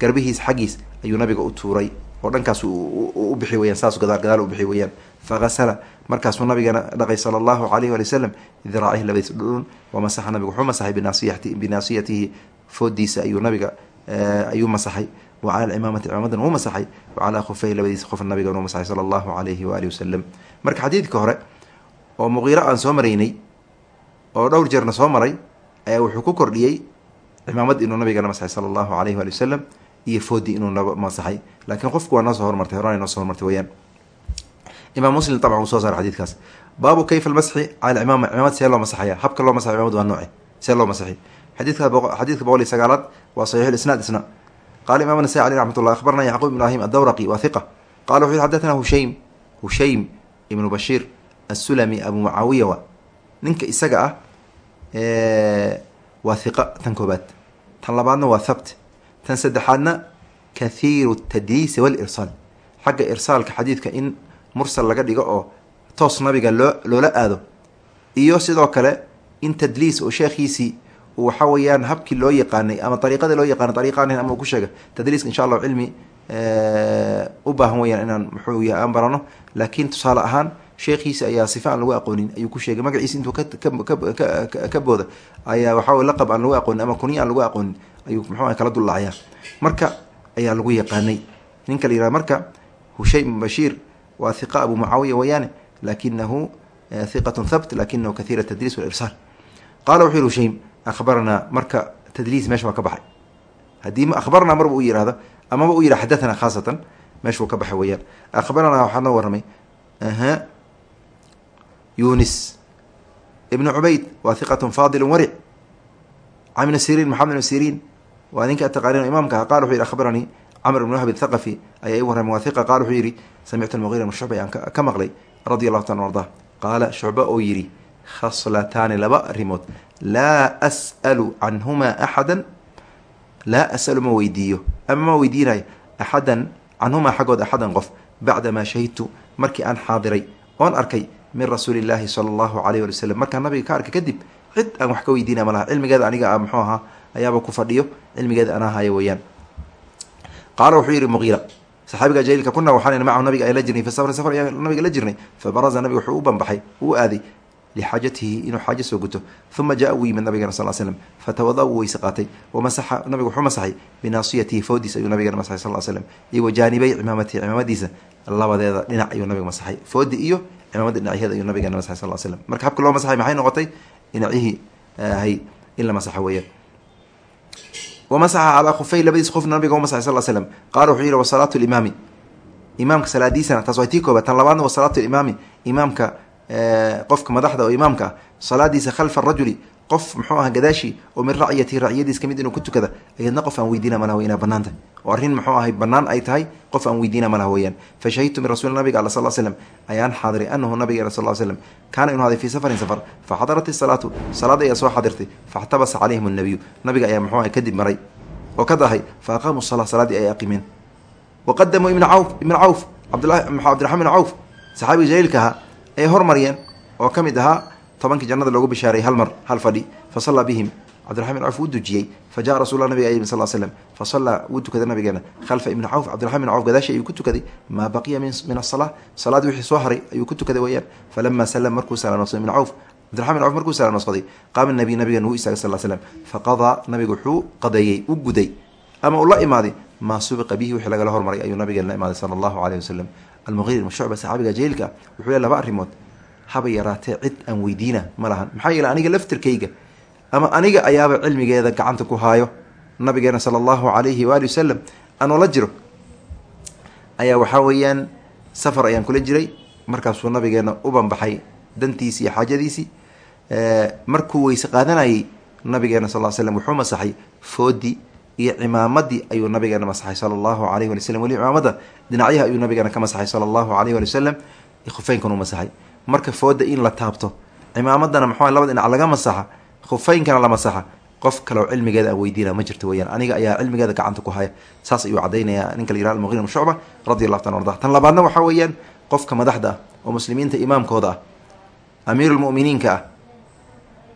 garbihiis xaggiis ayuu nabiga u tuuray. Oo dhankaas u bixi weyaan saas gadaal gadaal u bixi weyaan fagasala markaasuu nabigeena dhaqay sala allahu alayh wali wasalam diraacihi labadiis dhudhun wamasaxa nabigu. Wuxuu masaxay binaasiyati binaasiyatihi foodiisa ayuu nabiga ayuu masaxay wa cala cimaamati cimaamadan wuu masaxay wa calaa khufeyhi labadiisa qof nabiga uu masaxay sala allahu alayhi waalihi wasalam marka xadiidka hore oo muqiiro aan soo maraynay oo dhowr jeerna soo maray ayaa wuxuu ku kordhiyey cimaamad inuu nabigana masaxay sala allahu alayhi waali wasalam iyo foodi inuu masaxay laakiin qofku waa noo soo hormartay horana noo soo hormartay weyaan imaam muslim tabcan uu soo saaray xadiidkaas. Baabu kayfa almasxi cala cimaama cimaamad see loo masaxaya habka loo masaxay cimaamad waa nooce see loo masaxay xadiidka xadiidka boqol iyo sagaalaad waa saxiix isnaad isna. Qala imam nasai aleh raxmat ullah akhbarna yacquub ibrahim adawraqi waa hiqa qala wuxu yhi xadathana hushaym hushaym ibnu bashiir assulami abu mucaawiya wa. Ninka isaga ah waa hiqa tan koobaad. Tan labaadna waa thabt. Tan saddexaadna kathiiru tadliisi walirsaal xagga irsaalka xadiidka in mursal laga dhigo oo toos nabiga loo loola aado. Iyo sidoo kale in tadliis oo sheekhiisii waxa weeyaan habkii loo yaqaanay ama ariiqadii loo yaqaanay ariiqaan ama uu ku sheega tadliiska insha allahu cilmi u baahan weyaan inaan muxuu yahay aan barano laakiin tusaale ahaan sheekhiisa ayaa sifa aan lagu aqoonin ayuu ku sheegay. Magaciisa intuu ka booda ayaa waxaa laqab aan lagu aqoonin ama kunya aan lagu aqoonin ayuu muxuu kala dullaacaya. Marka ayaa lagu yaqaanay. Ninka la yihahdo marka hushaym bashiir waa hiqa abu mucaawiya weyaane lakinahu hiqat thabt lakinahu kahiira tadliis walirsaal qaala wuxuu yihi hushaym akhbaranaa marka tadliis meesha waa ka baxay. Haddii akhbarnaa marba u yihahdo amaba u yidha xadathana khaasatan meeshuu ka baxay weyaan akhbaranaa waxaa noo warramay aha yunis ibnu cubayd waa hiqatun faadilu waric ibni siriin maxamed ibn siriin waa ninka taqaaniin imaamka ah qala wuxuu yihi akhbaranii camr ibn wahb athaqafi ayaa i warramay waa hiqa qala wuxuu yihi samictu almuqira ibn shucba ayaan ka maqlay radi allahu taala arda qaala shucba oo yidhi khaslataani laba arrimood laa as'alu canhumaa axada laa as'alu ma weydiiyo ama ma weydiinayo axadan canhumaa xaggood axadan qof bacdamaa shahidtu markii aan xaadiray oon arkay min rasuuli illaahi sala allahu alayh wali waslem markaan nabiga ka arkay kadib cid aan wax ka weydiinaya ma laha cilmigeeda aniga a muxuu ahaa ayaaba ku fadhiyo cilmigeeda anaa haya weeyaan qaala wuxuu yihi muqiira saxaabiga jaliilka kuna waxaan macahu nabiga ay la jirnay fi safar ayaa nabiga la jirnay fa baraza nabiga wuxuu u banbaxay uu aaday lixaajatihi inuu xaajo soo guto uma jaa uu yimid nabigana sal slm fatawada uu weyse qaatay wamasaxa nabigu wuxuu masaxay binaasiyatihi foodiis ayuu nabigana masaxay sal slm iyo wajaanibay cimaamatihi cimaamadiisa labadeeda dhinac ayuu nabiga masaxay foodi iyo cimaamada dhinacyaheeda ayuu nabigana masaxay sal slm marka habka loo masaxay maxay noqotay dhinacihii ahay in la masaxo weeyaan wamasaxa calaa khufay labadiis qofna nabiga u masaxay sal slm qaala wuxuu yihi wasalaatu limaami imaamka salaadiisana taas waa tii koobaad tan labaadna wa salaatu limaami imaamka qofka madaxda oo imaamka ah salaadiisa khalfa rajuli qof muxuu aha gadaashi oo min racyati racyadiis ka mid inuu ku tukada ayadna qof aan weydiina malaha inaa banaanta oo arrin muxuu ahay banaan ay tahay qof aan weydiina malaha weyaan fa shahidtu min rasul nabiga ala sal slm ayaan xaadiray anahu nabiga sal slm kaana inuu haday fii safarin safar fa xadarat isalaatu salaada ayaa soo xadirtay faxtabasa calayhim nabiyu nabiga ayaa muxuu ahay kadib maray. Oo ka dahay fa aqaamuu sala salaadii ay aqimeen waqadamuu ibna cawf ibna cawf cabdlahi cabdiraxmaan ibn cawf saxaabiga jaliilka ahaa ay hormariyeen oo ka mid ahaa tobankii jannada loogu bishaaray hal mar hal fadhi fa sallaa bihim cabdiraxman cawf wuu dujiyey. Fa jaa rasulla nabiga ayimi sal slm fa wuu tukaday nabigeena khalfa ibni cawf cabdiraxman cawf gadaashi ayuu ku tukaday maa baqiya min asala salaadii wixii soo haray ayuu ku tukaday weeyaan. Falama sallam markuu salaamnoqsaday ibn cawf. Cabdiraxman cawf markuu salaamnoqsaday qaama nabiy nabigeena wuu istaagay sal slm faqadaa nabigu wuxuu qadeeyey u guday. Ama uu la imaaday maa subiqa bihi wixii lagala hormaray ayuu nabigeena la imaaday sala allahu caleyh wasalam almuqir ibn shucba saxaabiga jahiilka wuxuu le laba arrimood haba yaraatee cid aan weydiina ma lahan. Maxaa yeele aniga laftirkayga ama aniga ayaaba cilmigeeda gacanta ku haayo. Nabigeena sala allahu calayhi waali wasalam anoo la jiro ayaa waxaa weeyaan safar ayaan kula jiray. Markaasuu nabigeena u banbaxay dantiisii iyo xaajadiisii. Markuu weyse qaadanayay nabigeena sal slam wuxuu masaxay foodi iyo cimaamadii ayuu nabigeena masaxay sala allahu alayh wali waslm weli cimaamada dhinacyaha ayuu nabigeena ka masaxay sala allahu alayh wali wasalam khufeynkan masaxay marka fooda in la taabto. Cimaamadana maxua laba dhinac laga masaxa? Khufeynkana la masaxa. Qof kaleo cilmigeeda aan weydiina ma jirto weyaan aniga ayaa cilmigeeda gacanta ku haya. Saas ayuu cadaynayaa ninka la yihah almuqir ibn shucba radi allahu taala arda tan labaadna waxaa weeyaan qofka madaxda ah oo muslimiinta imaamkooda ah amiirulmu'miniinka ah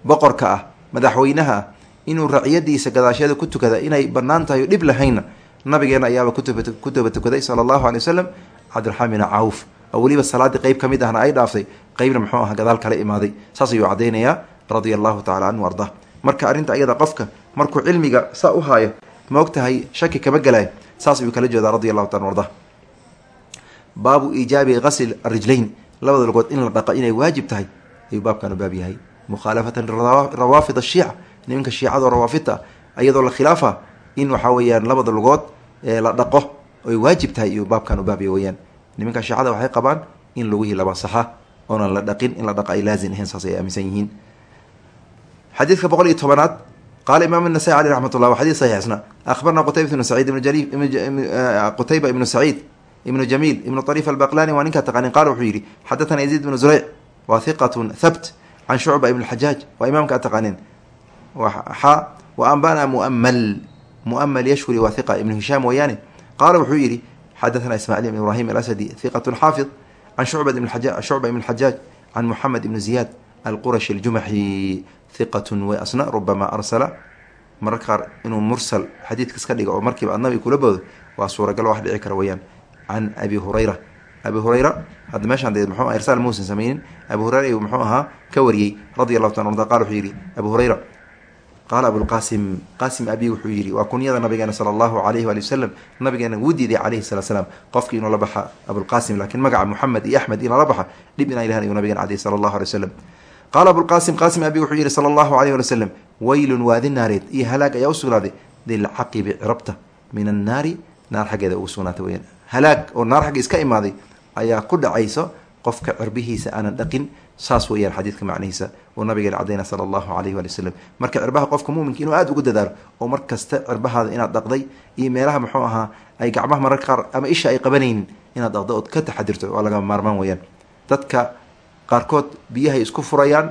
boqorka ah madaxweynaha ah inuu raciyadiisa gadaasheeda ku tukada inay bannaan tahay dhib lahaynna nabigeena ayaaba ku daba tukaday sala allahu alay wasalam cabdiraxmaan bin cawf weliba salaadii qeyb ka mid ahna ay dhaaftay qeybna muxuu aha gadaal kala imaaday. Saas ayuu cadaynayaa radia allahu tacala canhu arda. Marka arrinta ayada qofka markuu cilmiga saa u haayo ma og tahay shaki kama gelayo saas ayuu kala jeedaa radia allahu taala arda. Baabu iijaabi qasli arijlayn labada lugood in la dhaqa inay waajib tahay ayuu baabkan u baab yahay. Mukhaalafatan lirawaafid ashiica nimanka shiicado rawaafidta iyadoo la khilaafa in waxaa weeyaan labada lugood la dhaqo oy waajib tahay iyuu baabkan u baabya nimanka shiicada waxay qabaan in lugihii laba saxa oonan la dhaqin in la dhaqa ay laazim ahayn saas ay aaminsan yihiin. Xadiidka boqol iyo tobanaad qaala imaam anasai caley raxmat ullah wa xadiid saxiixsna akhbarna qutayba ibnu saciid ibnu jali qutayba ibnu saciid ibnu jamiil ibnu ariif albaqlani waa ninkaa taqanin qaala wuxuu yidhi xadathana yaziid ibnu zureyc wa hiqatun thabt can shucba ibn lxajaaj waa imaamka a taqanin xa wa ambana muamal muamal yashkuri waa hiqa ibnu hishaam mooyaane qaala wuxuu yidhi xadathana ismaaciil ibn ibrahim alasadi hiqat xaafid can shucba ibn xajaaj can muxamed ibn ziyaad alqurashi aljumaxi hiqatun way asna rubamaa arsala mararka qaar inuu mursal xadiidka iska dhiga oo markiiba adnabi kula boodo waa suuragal wax dhici kara weyaan can abi hurayra abi hurayra hadda meeshaan dee muxuu irsaal muusan sameynin abi hurayra ayuu muxuu ahaa ka wariyey radi allahu ta arda qaala abulqasim qasim abi wuxuu yidhi waa kunyada nabigeena sala allahu alayhi waali wasalam nabigeena wuu diiday calayhi salatu slam qofkii inuu la baxa abulqasim laakiin magaca muxamed iyo axmed inala baxa dhib inaa ilahan ayuu nabigeena cadeyh sala allahu alay wasalam qaala abulqasim qasim abi wuxuu yihi sala allahu alayh wali wasalam weylun waadi naareed iyo halaag ayaa usugnaaday dilcaqibi cirabta min annaari naar xaggeeda ugu sugnaatay weyaan halaag oo naar xagga iska imaaday ayaa ku dhacayso qofka cirbihiisa aanan dhaqin saas weyaan xadiidka macnihiisa uu nabigeena cadayna sala allahu alayh waali wasalam marka cirbaha qofka muminka inuu aada ugu dadaalo oo mar kasta cirbahaada inaad dhaqday iyo meelaha muxuu ahaa ay gacmaha mararka qaar ama isha ay qabanaynin inaad dhaqdo ood ka taxadirto waa laga maarmaan weyaan dadka qaarkood biyahay isku furayaan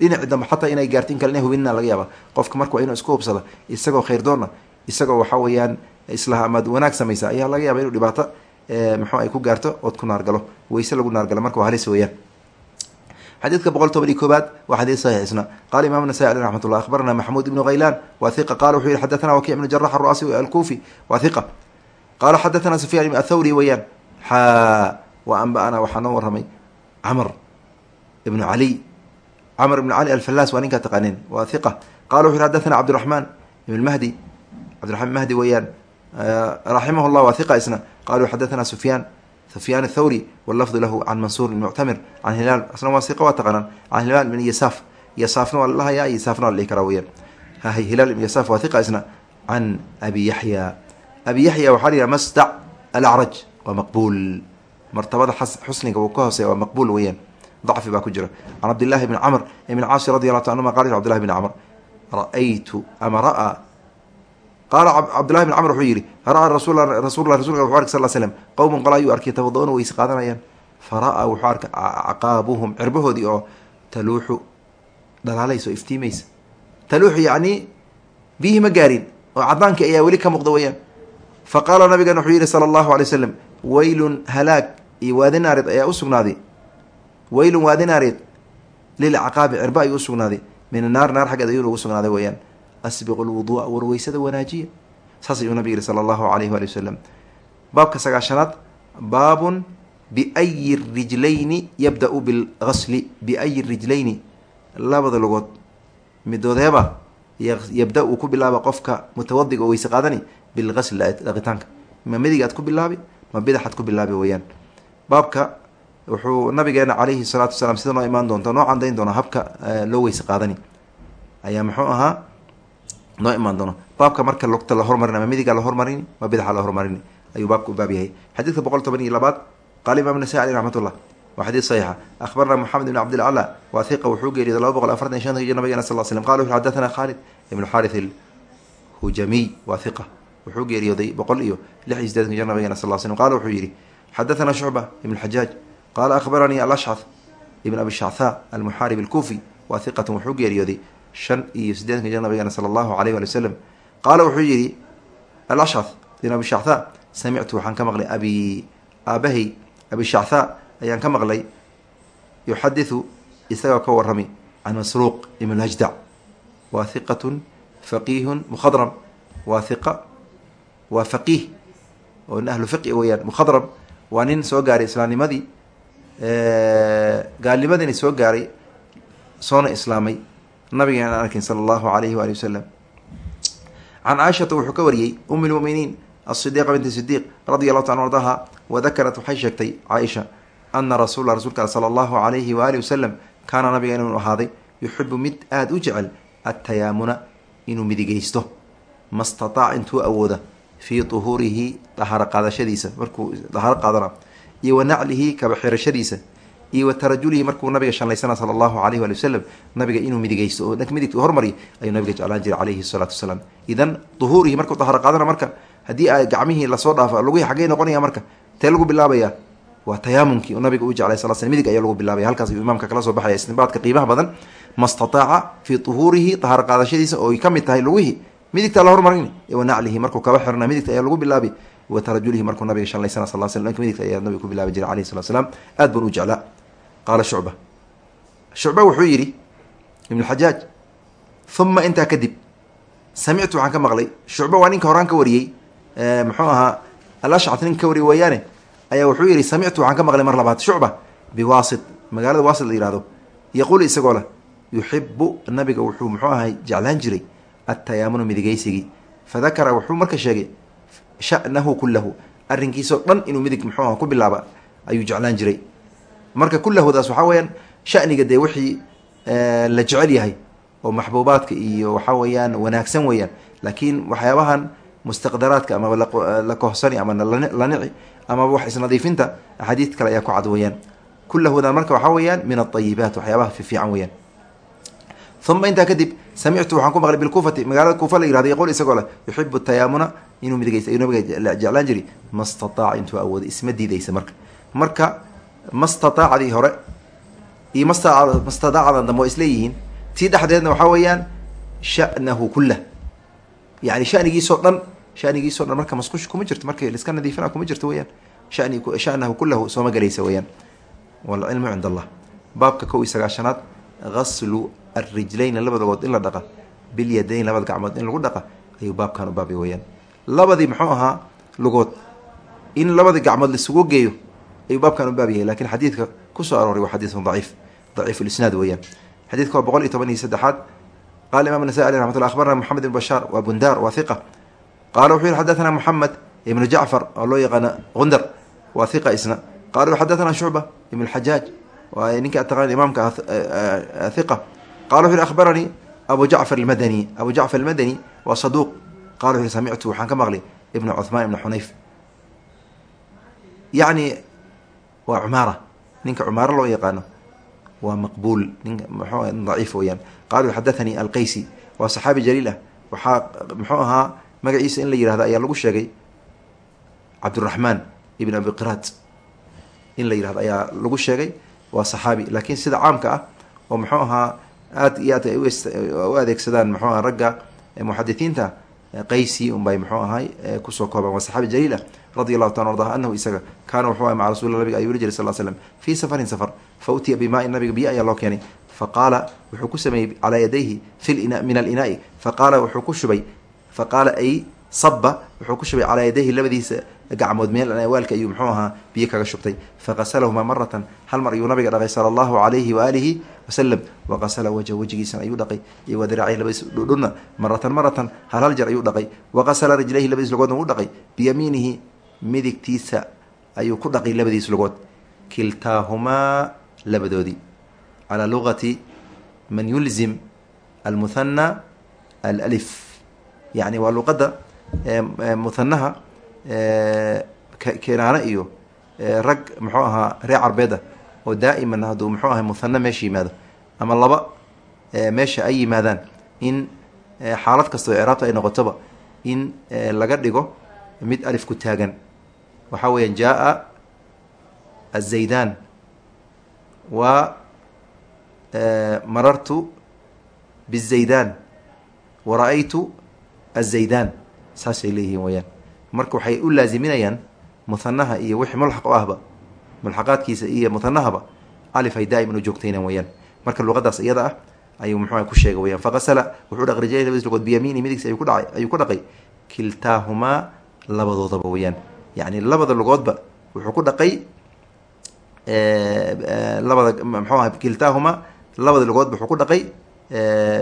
dhinaci dambe xataa inay gaarto in kale ina hubinina laga yaaba qofka marka waa inuu isku hubsada isagoo khayrdoona isagoo waxa weeyaan islaha amaad wanaag samaysa ayaa laga yaaba inuu dhibaato muxuu ay ku gaarto ood ku naargalo weyse lagu naargalo. Marka waa halis weyaan xadiidka boqol toban iyo koobaad waa xadiid saxiix isna. Qala imam nasai aleh raxmat ullah akhbarana maxmuud ibnu khaylaan wa hiqa qala wuxuu yihi xadathana wakic ibnu jarax aruasi alkufi wa hiqa qala xadathana sufyan athawri weyaan xa wa anba-ana waxaa noo waramay camr ibnu cali camr ibnu cali alfallaas waa ninkaa taqaaneen waa hiqa qala wuxu yhi xadathana cabdiraxmaan ibn mahdi. Cabdiraxmaan mahdi weeyaan. Raximah llah waa hiqa isna. Qaluu xadathana sufyaan sufyaan athawri wallafdu lahu can mansuur bn muctamir can hilaal asna waa siqa waa taqaanaan. Can hilaal ibn yasaaf yasaafna waa lalahayaa yasaafna waa la dhihi karaa weyaan hahay hilaal ibn yasaaf waa hiqa isna. Can abi yaxya abi yaxya waxaa la yidhaha masdac alacraj waa maqbuul. Martabada xusniga uu ka hooseya waa maqbuul weyaan dacfi baa ku jira. Can cabdillahi bni camr ibn caasi radi allahu ta anhuma qala cbdillahi bni camr ra'aytu ama ra'a qaala cabdillahi bn camr wuxuu yidhi ra'a rasul rasullah rasulka wuxu ark sal slm qowman qola ayuu arkay tawada'una weyse qaadanayaan fa ra'a wuxuu arkay acqaabuhum cirbahoodii oo taluuxu dhalaalaysa oo iftiimaysa taluuxu yacni biyihii ma gaarin oo cadaankii ayaa weli ka muuqda weyaan fa qaala nabigan wuxuu yidhi sala allahu alay wasalam weylun halaag iyo waadi naareed ayaa usugnaaday weylun waadi naareed lilcaqaabi cirba ayuu usugnaaday min annaar naar xaggeed ayuuna ugu sugnaaday weyaan asbiqu lwuduua warweysada wanaajiya saas ayuu nabig yihi sala allahu alayhi waali wasalam baabka sagaashanaad baabun biayi rijlayni yabda-u bilgasli biayi rijlayni labada lugood midoodeeba yabda uu ku bilaaba qofka mutawadiga oo weyse qaadani bilgasli dhaqitaanka ma midig aad ku bilaabi ma bidaxaad ku bilaabi weyaan baabka wuxuu nabigeena calayhi salaatu wasalaam sida noo imaan doonta noo candayn doona habka loo weyse qaadani ayaa muxuu ahaa noo imaan doono baabka marka lugta la hormarin ama midiga la hormarini ma bidaxa la hormarini. Ayuu baabka u baab yahay. Xadiidka boqol toban iyo labaad qaala imam nasai aleh raxmat ullah waa xadiid saxiixa. Akhbarana moxamed ibn cabdilcala waa hiqa wuxuu geeriyooday laba boqol afartan shanta hijir nabigena sal slm qala wuxu xadathana khaalid ibnu xaarith alhujamiy waa hiqa wuxuu geeriyooday boqol iyo lix iyo sideetan hijir nabigena sal slm qala wuxuu yidhi xadathana shucba ibn xajaaj qaala akhbaranii alashcad ibn abi shactha almuxaarib alkufi. Waa hiqatan wuxuu geeriyooday shan iyo sideetanka jir nabigeena sala allahu alayh wali wasalam qaala wuxuu yidhi alashcad ibn abi shactha samictu waxaan ka maqlay abi aabahay abi shactha ayaan ka maqlay. Yuxadiثu isagoo ka warami can masruuq ibn ajdac waa hiqatun faqiihun mukhadram. Waa hiqa waa faqiih oo nin ahlu fiqi weyaan mukhadram. Waa nin soo gaaray islaamnimadii gaalnimadini soo gaaray soona islaamay nabigeena aan arkin sala allahu alayhi waali wasalam can caaishata wuxuu ka wariyey um lmuminiin asidiqa binti sidiiq radi allahu taala ardaha wadakarat waxay sheegtay caaisha ana rasuula rasulka al sala allahu alayhi waali wasalam kaana nabigeena inuu ahaaday yuxibu mid aada u jecel attayaamuna inuu midigeysto ma stataac intuu awooda fii duhuurihi dahaaro qaadashadiisa markuu dahaaro qaadana iyo wa naclihi kaba xirashadiisa iyo wa tarajulihi markuu nabiga shanlaysana sala allahu alayh waali wasalam nabiga inuu midigeysto oo dhanka midigta hormariy ayuu nabiga jeclaan jiray calayhi salaatu wasalaam idan duhuurihi markuu dahaaro qaadana marka haddii a gacmihii la soo dhaafo lugihii xaggey noqonaya marka tee lagu bilaabaya. Waa tayaamunkii oo nabiga u jeclay sal sl midig ayaa lagu bilaabaya. Halkaas ayuu imaamka kala soo baxaya istinbaadka qiimaha badan ma stataaca fii duhuurihi dahaaro qaadashadiisa oo ay ka mid tahay lugihii midigtaa la hormarin wa naclihi markuu kaba xirna midigta ayaa lagu bilaabi wa tarajulihi markuu nabiga shanlaysana sal sl dhanka midigta ayaa nabiga ku bilaabi jiray alayhi salatu slam aad bun u jeclaa qaala shucba shucba wuxuu yidhi ibn uma intaa kadib samictu waxaan ka maqlay shucba waa ninka horaan ka wariyey muxuu ahaa alashcat ninka ka wariyey weeyaane ayaa wuxuu yidhi samictu waxaan ka maqlay mar labaad shucba biwaasit magaalada waasit la yihahdo yaquul isagoo leh yuxibu nabiga wuxuu muxuu ahay jeclaan jiray atayaamunu midigaysigii fadakara wuxuu marka sheegay shanahu kulahu arrinkiisoo dhan inuu midig muxuu aha ku bilaaba ayuu jeclaan jiray. Marka kulahudaas waxaa weyaan shaniga dee wixii la jecel yahay oo maxbuubaadka iyo waxaa weeyaan wanaagsan weeyaan laakiin waxyaabahan mustaqdaraadka amaba la kohsani ama lanici amaba wax isnadiifinta axaadiid kale ayaa ku cad weeyaan. Kulahudan marka waxaa weeyaan min aayibaat waxyaabaha fiican weeyaan. Uma intaa kadib samictu waxaan ku maqlay bilkuufati magaalada kuufa la yihahdo yaqul isagoo leh yuxibu tayaamuna inuu midigaysa ayuu nabiga jeclaan jiri ma stataaca intuu awooday isma diidaysa marka marka ma stataacdii hore iyo masta mastadaacdan dambe waa isleeyihiin tii dhexdeedna waxaa weeyaan shanahu kulah yani shanigiisoo dhan shanigiisoo dhan marka masqush kuma jirto marka liska nadiifina kuma jirto weyaan shani shanahu kulahu sooma galaysa weyaan walcilmu cind allah baabka kow iyo sagaashanaad gaslu alrijlayni labada logood in la dhaqa bilyadayn labada gacmood in lagu dhaqa ayuu baabkan u baabay weyaan labadii muxuu ahaa lugood in labadii gacmood laisugu geeyo ayuu baabkan u baab yahay xadiidka ku soo arooray waa xadiidun daciif daciif lisnaad weeyaan xadiidka waa boqol iyo toban iyo saddexaad qala imam nasai aleh ramat llah abarna moxamed ibn bashaar waa bundar waa hiqa qala wuxuu yihi xadathana moxamed ibnu jacfar oo loo yaqaano gundar waa hiqa isna qala xadathana shucba ibn xajaaj waa ninka ataqaan imaamka hiqa qala wuxu yihi akhbaranii abu jacfar almadani abu jacfar almadani waa saduuq qala wuxu samictu waxaan ka maqlay ibnu cuhmaan ibnu xunayf yacni waa cumaara ninka cumaaro loo yaqaano waa maqbuul nin mxuu daciif weyaan qaalu xadathanii alqaysi waa saxaabi jaliil ah waxaa muxuu ahaa magaciisa in la yihahdo ayaa lagu sheegay cabduraxmaan ibn abi qiraat in la yihahdo ayaa lagu sheegay waa saxaabi laakiin sida caamka ah oo muxuu ahaa aad iyo aad u adeegsadaan muxuu aha ragga muxadisiinta qaysi unbay muxuu ahay ku soo koobaan waa saxaabi jaliil ah radi allahu taala ardah anahu isaga kaana wuxuu aha maca rasul nabiga ayuu la jiray sal slm fii safarin safar fa utiya bimaai nabiga biyo ayaa loo keenay faqaala wuxuu ku sameeyey calaa yadayhi min alinaai faqaala wuxuu ku shubay. Faqaala ay saba wuxuu ku shubay calaa yadayhi labadiisa gacmood meel waalka ayuu muxuu ahaa biyo kaga shubtay. Faqasalahuma maratan hal mar ayuu nabiga dhaqay sala allahu alayhi waaalihi wasalam waqasala wajha wejigiisana ayuu dhaqay. Iyo wadiraacihi labadiis dhudhuna maratan maratan hal hal jer ayuu dhaqay waqasala rijlayhi labadiis lugoodna uu dhaqay biyamiinihi midigtiisa ayuu ku dhaqay labadiis lugood kiltaahumaa labadoodii calaa lugati man yulzim almuhana alif yani waa luqadda muhanaha kenaano iyo rag muxuu ahaa reer carbeeda oo daa'iman hadduu muxuu ahay muhana meesha yimaado ama laba meesha ay yimaadaan in xaalad kastoo icraabta ay noqotoba in laga dhigo mid alif ku taagan. Waxaa weeyaan jaa-a azaydan wa marartu bizaydan wa ra'aytu azaydan saasay leeyihiin weyaan marka waxay u laaziminayaan muhanaha iyo wixii mulxaq o ahba mulxaqaadkiisa iyo muhanahaba alif ay daa'iman u joogtaynan weyaan marka luqadaas iyada ah ayuu muxuu ku sheegay weyaan faqasala wuxuu dhaq rijlay labadiis lugood biyamiini midigsi ayuu ku dhacay ayuu ku dhaqay. Kiltaahumaa labadoodaba weyaan yacni labada lugoodba wuxuu ku dhaqay labada mxuu aha kiltaahumaa labada lugoodba wuxuu ku dhaqay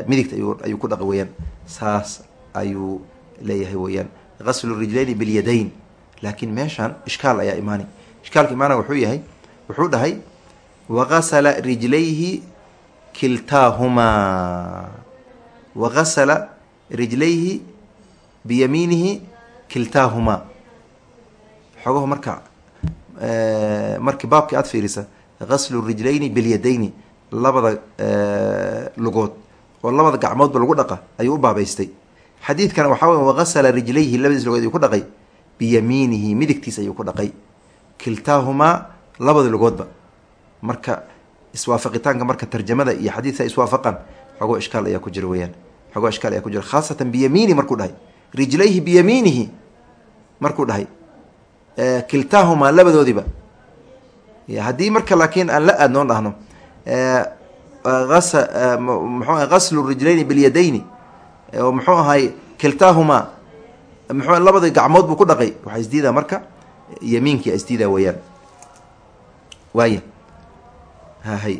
midigta ayuu ayuu ku dhaqay weyaan saas ayuu leeyahay weyaan gaslu rijlayni bilyadayn. Laakiin meeshaan ishkaal ayaa imaanay ishkaalka imaana wuxuu yahay wuxuu dhahay wagasala rijlayhi kiltaahumaa wagasala rijlayhi biyamiinihi kiltaahumaa xogaho marka markii baabkii aada fiirisa gaslu rijlayni bilyadayni labada lugood oo labada gacmoodba lagu dhaqa ayuu u baabaystay xadiidkana waxaa wey wagasala rijlayhi labadiis lugood ayuu ku dhaqay. Biyamiinihi midigtiis ayuu ku dhaqay. Kiltaahumaa labada lugoodba. Marka iswaafaqitaanka marka tarjamada iyo xadiidka iswaafaqan xogoo ishkaal ayaa ku jira weyaan xogoo ishkaal ayaa ku jira khaasatan biyamiinihi markuu dhahay. Rijlayhi biyamiinihi markuu dhahay. Kiltaahumaa labadoodiba haddii marka laakiin aan la aadnoon dhahno mxuu gaslu rijlayni bilyadayni oo muxuu ahay kiltaahumaa mxuu labada gacmood buu ku dhaqay. Waxaa isdiidaa marka yamiinki isdiidaa weeyaan. Waaya hahay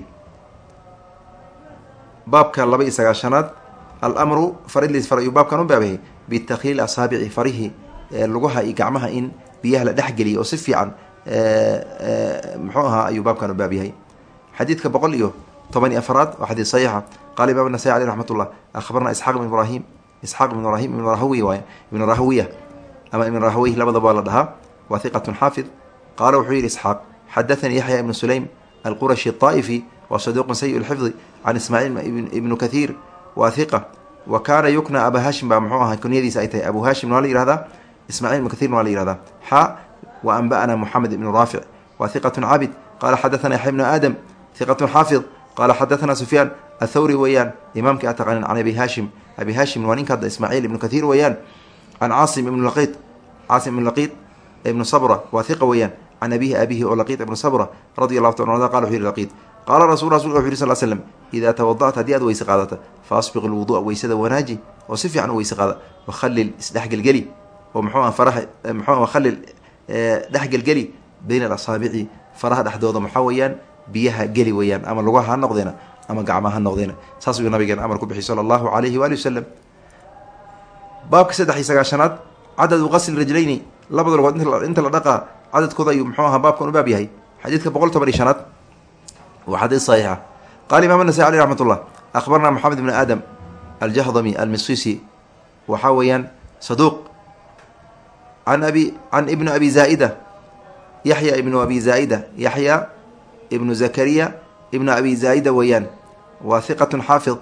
baabka laba iyo sagaashanaad almru faridlis far ayuu baabkan u baabahay bitakliil asaabici farihii lugaha iyo gacmaha in biyaha la dhexgeliya oo si fiican muxuu ahaa ayuu baabkan u baab yahay xadiidka boqol iyo tobani afraad waa xadii saxiixa. Qaala imam nasai aleh raxmat ullah ahbarna isxaq bn ibrahim. Isxaq ibn ibrahim ibn rahwiy waay ibn rahwiya ama ibn rahwiy labadaba waa la dhahaa. Waa hiqatun xaafid. Qaala wuxuu yihi isxaaq xadaanii yaxya ibnu sulaym alqurashi طaa'ifi wa saduuqun sayi lxifdi can ismaaciil ibnu kathiir. Wa hiqa wa kaana yukna abaa haashim baa muxuu ahaa kunyadiisa ay tahay abu haashimna waa la yihahdaa ismacil ibnu kathirna waa la yihahdaa xa wa anba'ana muxamed ibnu raafic wa hiqatun cabid qaala xadaana yaxya ibnu aadam hiqatun xaafid qaala xadathana sufyaan athawri weeyaan imaamkii a taqaanin can abi hashim abi hashim waa ninka hadda ismaaciil ibnu kathiir weeyaan can caasim ibnu laqiid caasim ibnu laqiid ibnu sabra waa hiqa weeyaan can abihi abihi oo laqiid ibnu sabra radi allahu ta qala wuxu yihi laqiid qaala rasul wuxu yhi sal slm idaa tawada'ta haddii aad weyse qaadata fa asbiq weysada wanaaji oo si fiican u weyse qaada wakhalil isdhexgelgeli oo muxuu faraha muxuu wakhalil dhexgelgeli bayna alasaabici faraha dhexdooda maxaa weeyaan biyaha geli weeyaan ama lugaha ha noqdeena ama gacmaha ha noqdeena. Saas ayuu nabigeena amar ku bixiy sala allahu alayhi waali wasalam baabka saddex iyo sagaashanaad cadadu qasli rajlayni labada lugood inta la dhaqaa cadadkooda ayuu muxuu ahaa baabkan u baab yahay. Xadiidka boqol toban iyo shanaad waa xadiid saxiixa. Qaala imam nasai aleh raxmat ullah akhbarna moxamed ibn aadam aljahdami almisisi waxaa weeyaan saduuq can abi can ibnu abi zaaida yaxya ibnu abi zaaida yaxya ibnu zakariya ibnu abi zaaida weeyaan. Waa hiqatun xaafid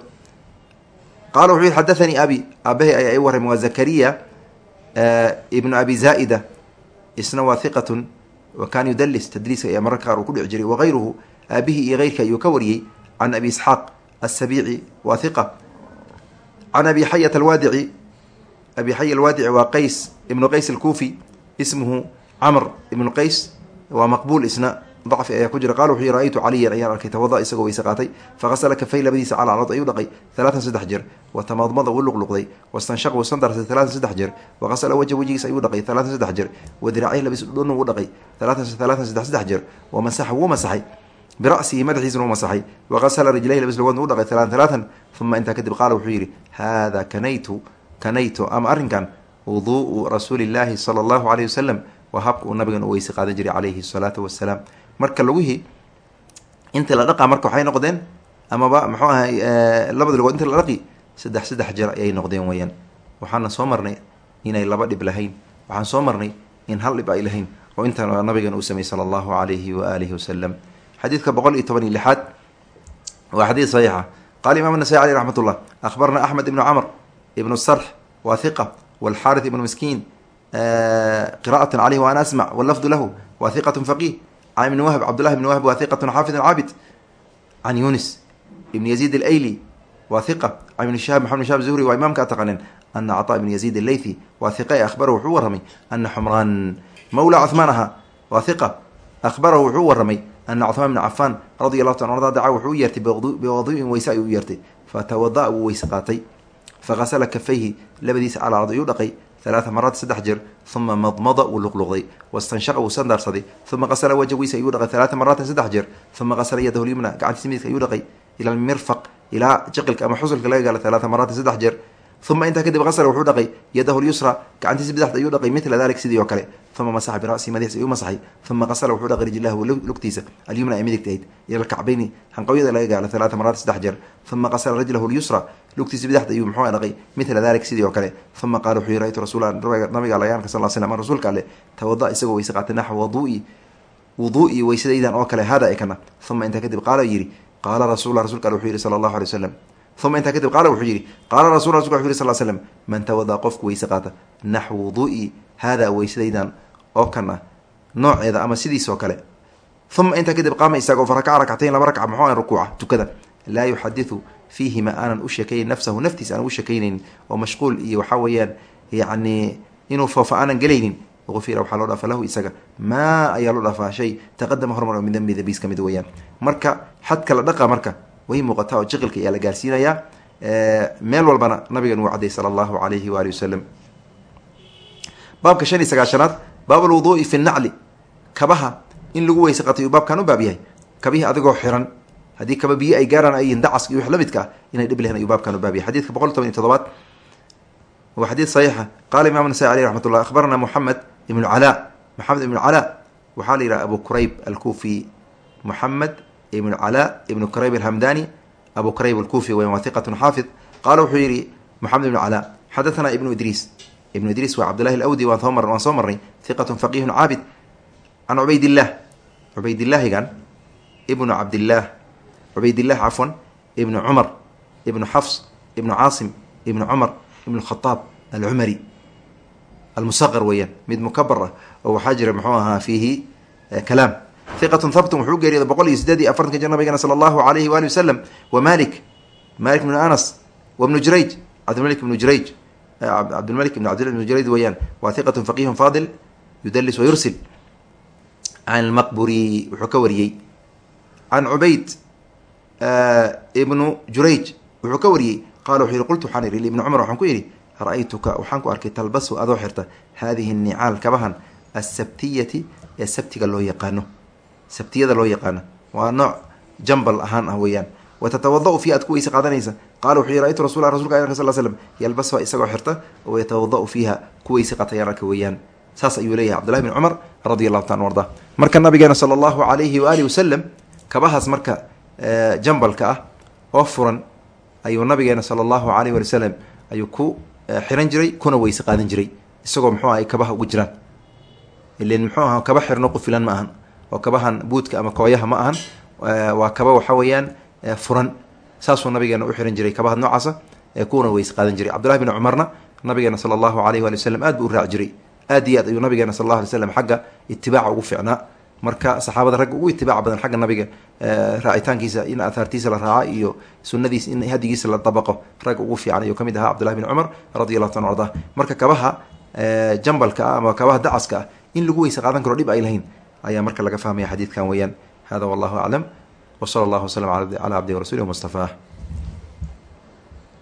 qaala wuxuu yihi xadathanii abi. Aabahay ayaa i warramay waa zakariya ibnu abi zaaida isna waa hiqatun wa kaana yudalis tadliiska ayaa mararka qaar uu ku dhici jiray. Wagayruhu aabihii iyo keyrka ayuu ka wariyey. Can abi isxaaq asabiici waa hiqa can abi xayat alwaadici abi xaya alwaadici waa qays ibnu qays alkuufi. Ismuhu camr ibnu qays waa maqbuul isna dacfi ayaa ku jira. qala wuxuu yihi ra'aytu caliyan ayaan arkay tawada isagoo weyse qaatay faqasala kafay labadiisa calacalood ayuu dhaqay talaatan saddex jeer watamadmada uu luqluqday wastanshaq uu sandarsay talaatan saddex jeer waqasala wajha wejigiisa ayuu dhaqay talaatan saddex jeer wadiracay labis dhunu uu dhaqay talaatan talaatan saddex saddex jeer wamasaxa wuu masaxay bira'sihi madaxiisuna u masaxay waqasala rijlayhi labis lugoodna u dhaqay talaatan talaatan uma intaa kadib qaala wuxuu yidhi haada kanaytu kanaytu ama arrinkan wuduu'u rasuuli llaahi sala allahu caleyhi wasalam waa habka uu nabigan u weyse qaadan jiray calayhi salaatu wasalaam marka lugihii inta la dhaqaa marka waxay noqdeen amaba muxuu ahay labada lugood inta la dhaqi saddex saddex jeer ayay noqdeen weyaan waxaana soo marnay inay laba dhib lahayn. Waxaan soo marnay in hal dhib ay lahayn oo intan nabigan uu sameeyey sala allahu calayhi wa aalihi wasalam xadiidka boqol iyo toban iyo lixaad waa xadiid saxiixa. Qaala imam nasai aleyh raxmat ullah akhbarna axmed ibnu camr ibnu sarx waa hiqa walxaarith ibnu miskiin qira'atan caleyh wa ana asmac wallafdu lahu wa hiqatun faqih can ibni wahb cabdullahi ibni wahb waa hiqatun xaafidun caabid can yunis ibn yaziid alayli waa hiqa can ibni shahab maxamed shahab zuhri waa imaamka a taqaaneen ana caطaa ibn yaziid aleythi waa hiqa e ahbarahu wuxuu warramay ana xumraan mawla cuhmaan ahaa waa hiqa ahbarahu wuxuu warramay ana cuhmaan bn cafaan radi allahu ta arda daca wuxuu u yeertay biwadu'in weyse ayuu u yeertay fatawada wuu weyse qaatay kafayhi labadiisa ayuu dhaqay alaaa maraat saddex jeer uma madmada wuu luqluqday wastanshaqa wuu sandaarsaday uma qasala wajhagiisa ayuu dhaqay alaaa maraatin saddex jeer uma qasala yadahu lyumna gacantiisa midka ayuu dhaqay ila almirfaq ilaa jiqilka ama xusulka laga gaala alaaa maraatin saddex jeer uma intaa kadib qasala wuxuu dhaqay yadahu lyusra gacantiisa bidexda ayuu dhaqay mila dalik sidii oo kale uma masaxa birasi madaxiisa ayuu masaxay uma qasala wuxuu dhaqay rijlahu lugtiisa alyumna ay midigta ahayd ila alkacbayni hanqawyada laga gaala alaaa maraatin saddex jeer uma qasala rajlahu lyusra lugtiisa bidexda ayuu muxuu dhaqay mila dalik sidii oo kale uma qaala wuxuu raytu rasuula nabiga alayaanka sal slam rasuulka ale tawada isagoo weyse qaatay naxw waduui wuduu'i weysadaydan oo kale hada ekana uma intaa kadib qaala yidhi qaala rasul rasulka ale wuxuu yihi sala allahu alay wasalam uma intaa kadib qaala wuxuu yidhi qaala rasul rasulka wuxu yhi sal slam man tawada qofku weyse qaata naxw wuduu'i haadaa weysadaydan oo kan ah nooceeda ama sidiisoo kale uma intaa kadib qaama isagoo farakaca rakcatayn laba rakca muxuu rukuuca tukada laa yuxadiu fiihima aanan u sheekaynin nafsahu naftiisa aanan u sheekaynaynin oo mashquul iyo waxaa weeyaan yacni inuu foofa aanan gelaynin ufira waxaa loo dhaafa lahu isaga maa ayaa loo dhaafaa shay taqadama hormar min dambi dabiis ka mid weeyaan marka xadka la dhaqa marka way muuqataa oo jiqilka ayaa la gaarsiinayaa meel walbana nabigan uu cadday sala allahu alayhi waali wasalam baabka shan iyo sagaashanaad baab alwuduui fi nacli kabaha in lagu weyse qatay uu baabkan u baab yahay kabihii adigoo xiran. Haddii kaba biyo ay gaaraan ayihin dacas iyo wix la ah inay dhib lehen ayuu baabkan u baab yahay. Xadidka boqol toban iyo todobaad waa xadiid saxiixa. Qaala imam nasai aleyh raxmat ullah akhbarana moxamed ibnu calaa moxamed ibnu calaa waxaa la yidhaha abu kurayb alkufi moxamed ibnu calaa ibnu kurayb alhamdani abu kurayb alkufi weyan waa hiqatun xaafid qaala wuxuu yihi moxamed ibnu calaa xadathana ibnu idriis ibnu idriis waa cabdillahi alawdi waan soo mar waan soo marnay hiqatun faqihun caabid. Can cubaydillah cubaydillaahigan ibnu cabdillaah cubaydillah cafwan. Ibnu cumar ibnu xafs ibnu caasim ibnu cumar ibn khaaab alcumari almusaqar weeyaan. Mid mukabar ah oo waxaa jira muxuu ahaa fiihi kalaam hiqatun habtun wuxuu geeriyooda boqol iyo sideed iyo afartanka jir nabigana sala allahu alayhi waali wasalam wa malik malik bnu anas wa bnu jurayj cabdilmalik ibnu jurayj cabdilmalik ibn cabdillah ibnu jurayj weeyaan waa hiqatun faqihun faadil yudalis wa yursil. Can lmaqburi wuxuu ka wariyey. Can cubayd ibnu jurayj wuxuu ka wariyey. Qala wuxuu yihi qultu waxaan ihi ibni cumar waxaan ku yidhi ra'aytuka waxaan ku arkay talbasu adoo xirta haadihi nicaal kabahan asabtiyati ee sabtiga loo yaqaano sabtiyada loo yaqaano. Waa nooc jambal ahaan ah weeyaan. Watatawada-u fiiha aad ku weyse qaadanaysa. Qala wuxuu yihi ra-ytu rasul rasulka a sal slm yalbasha isagoo xirta oo yatawada-u fiiha ku weyse qaatayaan arka weeyaan. Saas ayuu leeyahay cbdullahi bn cumar radi allahu taala arda marka nabigeena sala allahu alayhi waalihi wasalam kabahaas marka jambalka ah oo furan ayuu nabigeena sala allahu alayh wali wasalam ayuu ku xiran jiray kuna weyse qaadan jiray. Isagoo muxuu aha kabaha ugu jiraan. Ilen muxuu aha kaba xirno qufilan ma ahan oo kabahan buudka ama kooyaha ma ahan waa kaba waxa weeyaan furan. Saasuu nabigeena u jiray kabaha noocaasa kuna weyse qaadan jiray. Cabdullahi bin cumarna nabigeena sala allahu alayh wali wasalam aad buu u jiray. Aad iyo aad ayuu nabigeena sal alla alay xagga itibaaca ugu fiicnaa. Marka saxaabada ragga ugu itibaaca badan xagga nabiga raacitaankiisa in ahaartiisa la raaca iyo sunadiisa in hadigiisa la dabaqo ragga ugu fiican ayuu ka mid ahaa cabdullahi bin cumar radi allahu taala arda marka kabaha jambalka ah ama kabaha dacaska ah in lagu weyse qaadan karo dhib ay lahayn ayaa marka laga fahmaya xadiidkan weeyaan. Hada wallahu aclam w sala allahu waslm cala cabdihi warasuulih mustafaah